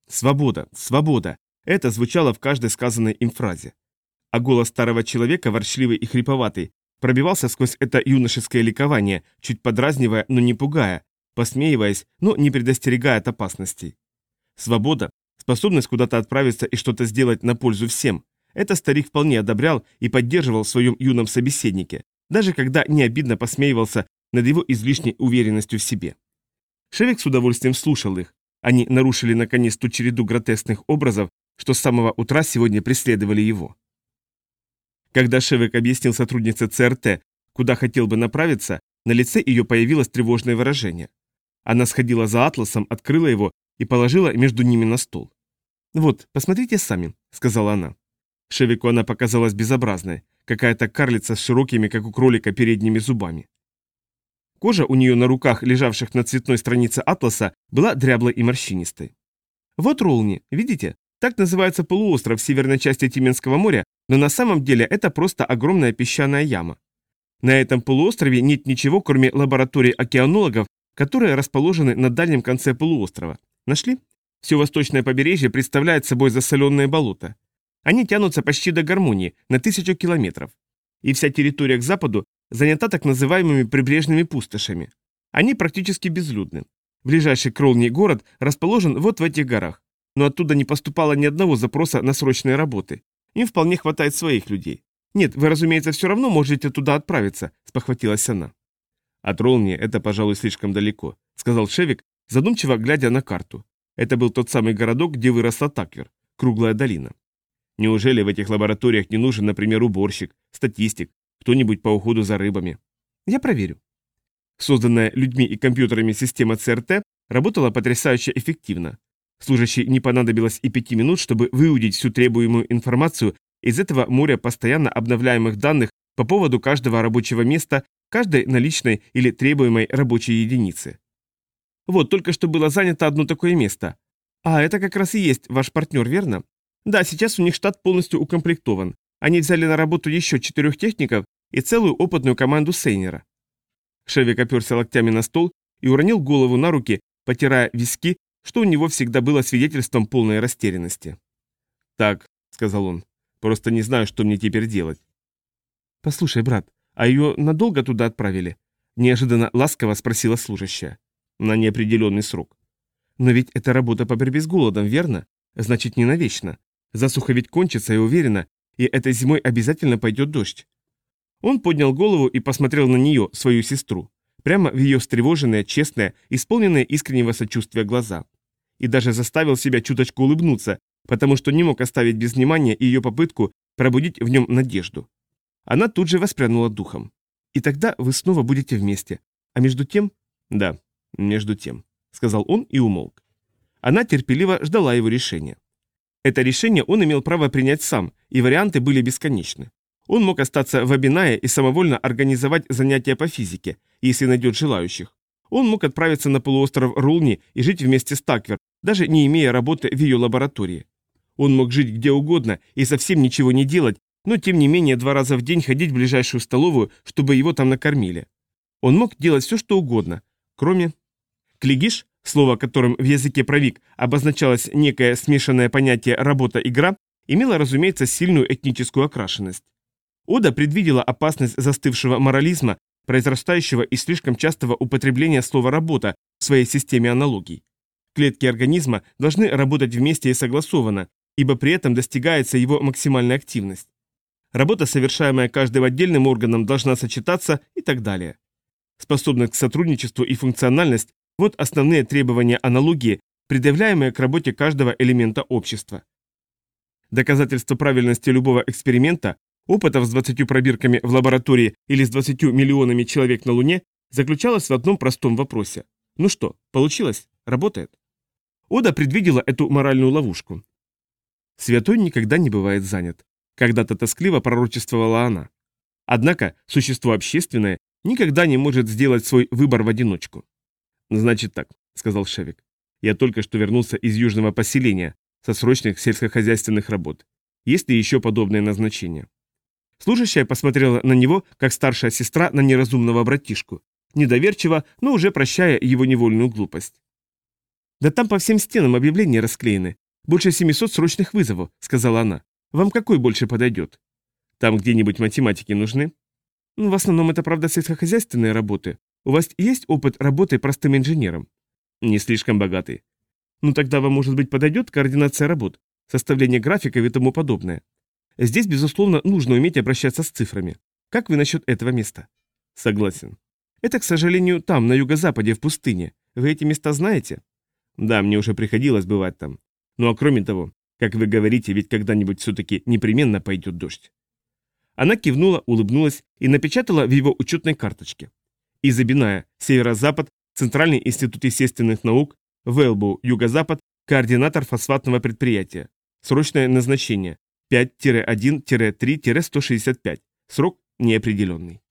B: «Свобода! Свобода!» Это звучало в каждой сказанной им фразе. А голос старого человека, ворчливый и хриповатый, пробивался сквозь это юношеское ликование, чуть подразнивая, но не пугая, посмеиваясь, но не предостерегая от опасностей. Свобода, способность куда-то отправиться и что-то сделать на пользу всем, это старик вполне одобрял и поддерживал в своем юном собеседнике, даже когда не обидно посмеивался над его излишней уверенностью в себе. Шевик с удовольствием слушал их. Они нарушили наконец ту череду гротескных образов, что с самого утра сегодня преследовали его. Когда Шевик объяснил сотруднице ЦРТ, куда хотел бы направиться, на лице ее появилось тревожное выражение. Она сходила за атласом, открыла его и положила между ними на стол. «Вот, посмотрите сами», — сказала она. Шевику она показалась безобразной, какая-то карлица с широкими, как у кролика, передними зубами. Кожа у нее на руках, лежавших на цветной странице атласа, была дряблой и морщинистой. Вот Ролни, видите? Так называется полуостров в северной части Тименского моря, но на самом деле это просто огромная песчаная яма. На этом полуострове нет ничего, кроме лабораторий океанологов, которые расположены на дальнем конце полуострова. Нашли? Все восточное побережье представляет собой засоленное болото. Они тянутся почти до гармонии, на тысячу километров. И вся территория к западу занята так называемыми прибрежными пустошами. Они практически безлюдны. Ближайший к Ролни город расположен вот в этих горах, но оттуда не поступало ни одного запроса на срочные работы. Им вполне хватает своих людей. Нет, вы, разумеется, все равно можете туда отправиться, спохватилась она. От Ролни это, пожалуй, слишком далеко, сказал Шевик, задумчиво глядя на карту. Это был тот самый городок, где выросла Таквер, круглая долина. Неужели в этих лабораториях не нужен, например, уборщик, статистик,
A: Кто-нибудь по уходу за рыбами.
B: Я проверю.
A: Созданная людьми и компьютерами система ЦРТ работала потрясающе эффективно. Служащей не понадобилось и пяти минут, чтобы выудить всю требуемую информацию из этого моря постоянно обновляемых данных по поводу каждого рабочего места, каждой наличной или требуемой рабочей единицы. Вот, только что было занято одно такое место. А это как раз и есть ваш партнер, верно? Да, сейчас у них штат полностью укомплектован. Они взяли на работу еще четырех техников и целую опытную команду Сейнера. Шевик оперся локтями на стол и уронил голову на руки, потирая виски, что у него всегда было свидетельством полной растерянности. «Так», — сказал он, — «просто не знаю, что мне теперь делать».
B: «Послушай, брат, а ее надолго туда отправили?» — неожиданно ласково спросила служащая.
A: «На неопределенный срок».
B: «Но ведь это работа по борьбе с голодом, верно? Значит, не навечно. Засуха ведь кончится, я уверена, и этой зимой обязательно пойдет дождь». Он поднял голову и посмотрел на нее, свою сестру, прямо в ее встревоженные, честные, исполненные искреннего сочувствия глаза. И даже заставил себя чуточку улыбнуться, потому что не мог оставить без внимания ее попытку пробудить в нем надежду. Она тут же воспрянула духом. «И тогда вы снова будете вместе. А между тем...»
A: «Да, между тем», — сказал он и умолк.
B: Она терпеливо ждала его решения. Это решение он имел право принять сам, и варианты были бесконечны. Он мог остаться в Абинае и самовольно организовать занятия по физике, если найдет желающих. Он мог отправиться на полуостров Рулни и жить вместе с Таквер, даже не имея работы в ее лаборатории. Он мог жить где угодно и совсем ничего не делать, но тем не менее два раза в день ходить в ближайшую столовую, чтобы его там накормили. Он мог делать все, что угодно, кроме... Клигиш, слово которым в языке провик обозначалось некое смешанное понятие «работа-игра», имело, разумеется, сильную этническую окрашенность. Ода предвидела опасность застывшего морализма, произрастающего из слишком частого употребления слова «работа» в своей системе аналогий. Клетки организма должны работать вместе и согласованно, ибо при этом достигается его максимальная активность. Работа, совершаемая каждым отдельным органом, должна сочетаться и так далее. Способность к сотрудничеству и функциональность – вот основные требования аналогии, предъявляемые к работе каждого элемента общества. Доказательство правильности любого эксперимента Опытов с 20 пробирками в лаборатории или с 20 миллионами человек на Луне заключалось в одном простом вопросе. Ну что, получилось? Работает? Ода предвидела эту моральную ловушку. Святой никогда не бывает занят. Когда-то тоскливо пророчествовала она. Однако существо общественное никогда не может сделать свой выбор в одиночку. «Значит так», — сказал Шевик. «Я только что вернулся из южного поселения со срочных сельскохозяйственных работ. Есть ли еще подобные назначения?» Служащая посмотрела на него, как старшая сестра на неразумного братишку, недоверчиво, но уже прощая его невольную глупость. «Да там по всем стенам объявления расклеены. Больше 700 срочных вызовов», — сказала она. «Вам какой больше подойдет?» «Там где-нибудь математики нужны?» ну, «В основном это, правда, сельскохозяйственные работы. У вас есть опыт работы простым инженером?» «Не слишком богатый». «Ну тогда вам, может быть, подойдет координация работ, составление графиков и тому подобное. Здесь, безусловно, нужно уметь обращаться с цифрами. Как вы насчет этого места?
A: Согласен.
B: Это, к сожалению, там, на юго-западе, в пустыне. Вы эти места знаете?
A: Да, мне уже приходилось бывать там. Ну а кроме того, как вы говорите, ведь когда-нибудь все-таки непременно пойдет дождь.
B: Она кивнула, улыбнулась и напечатала в его учетной карточке. Изобиная, северо-запад, Центральный институт естественных наук, Велбоу, юго-запад, координатор фосфатного предприятия. Срочное назначение. 5-1-3-165. Срок неопределенный.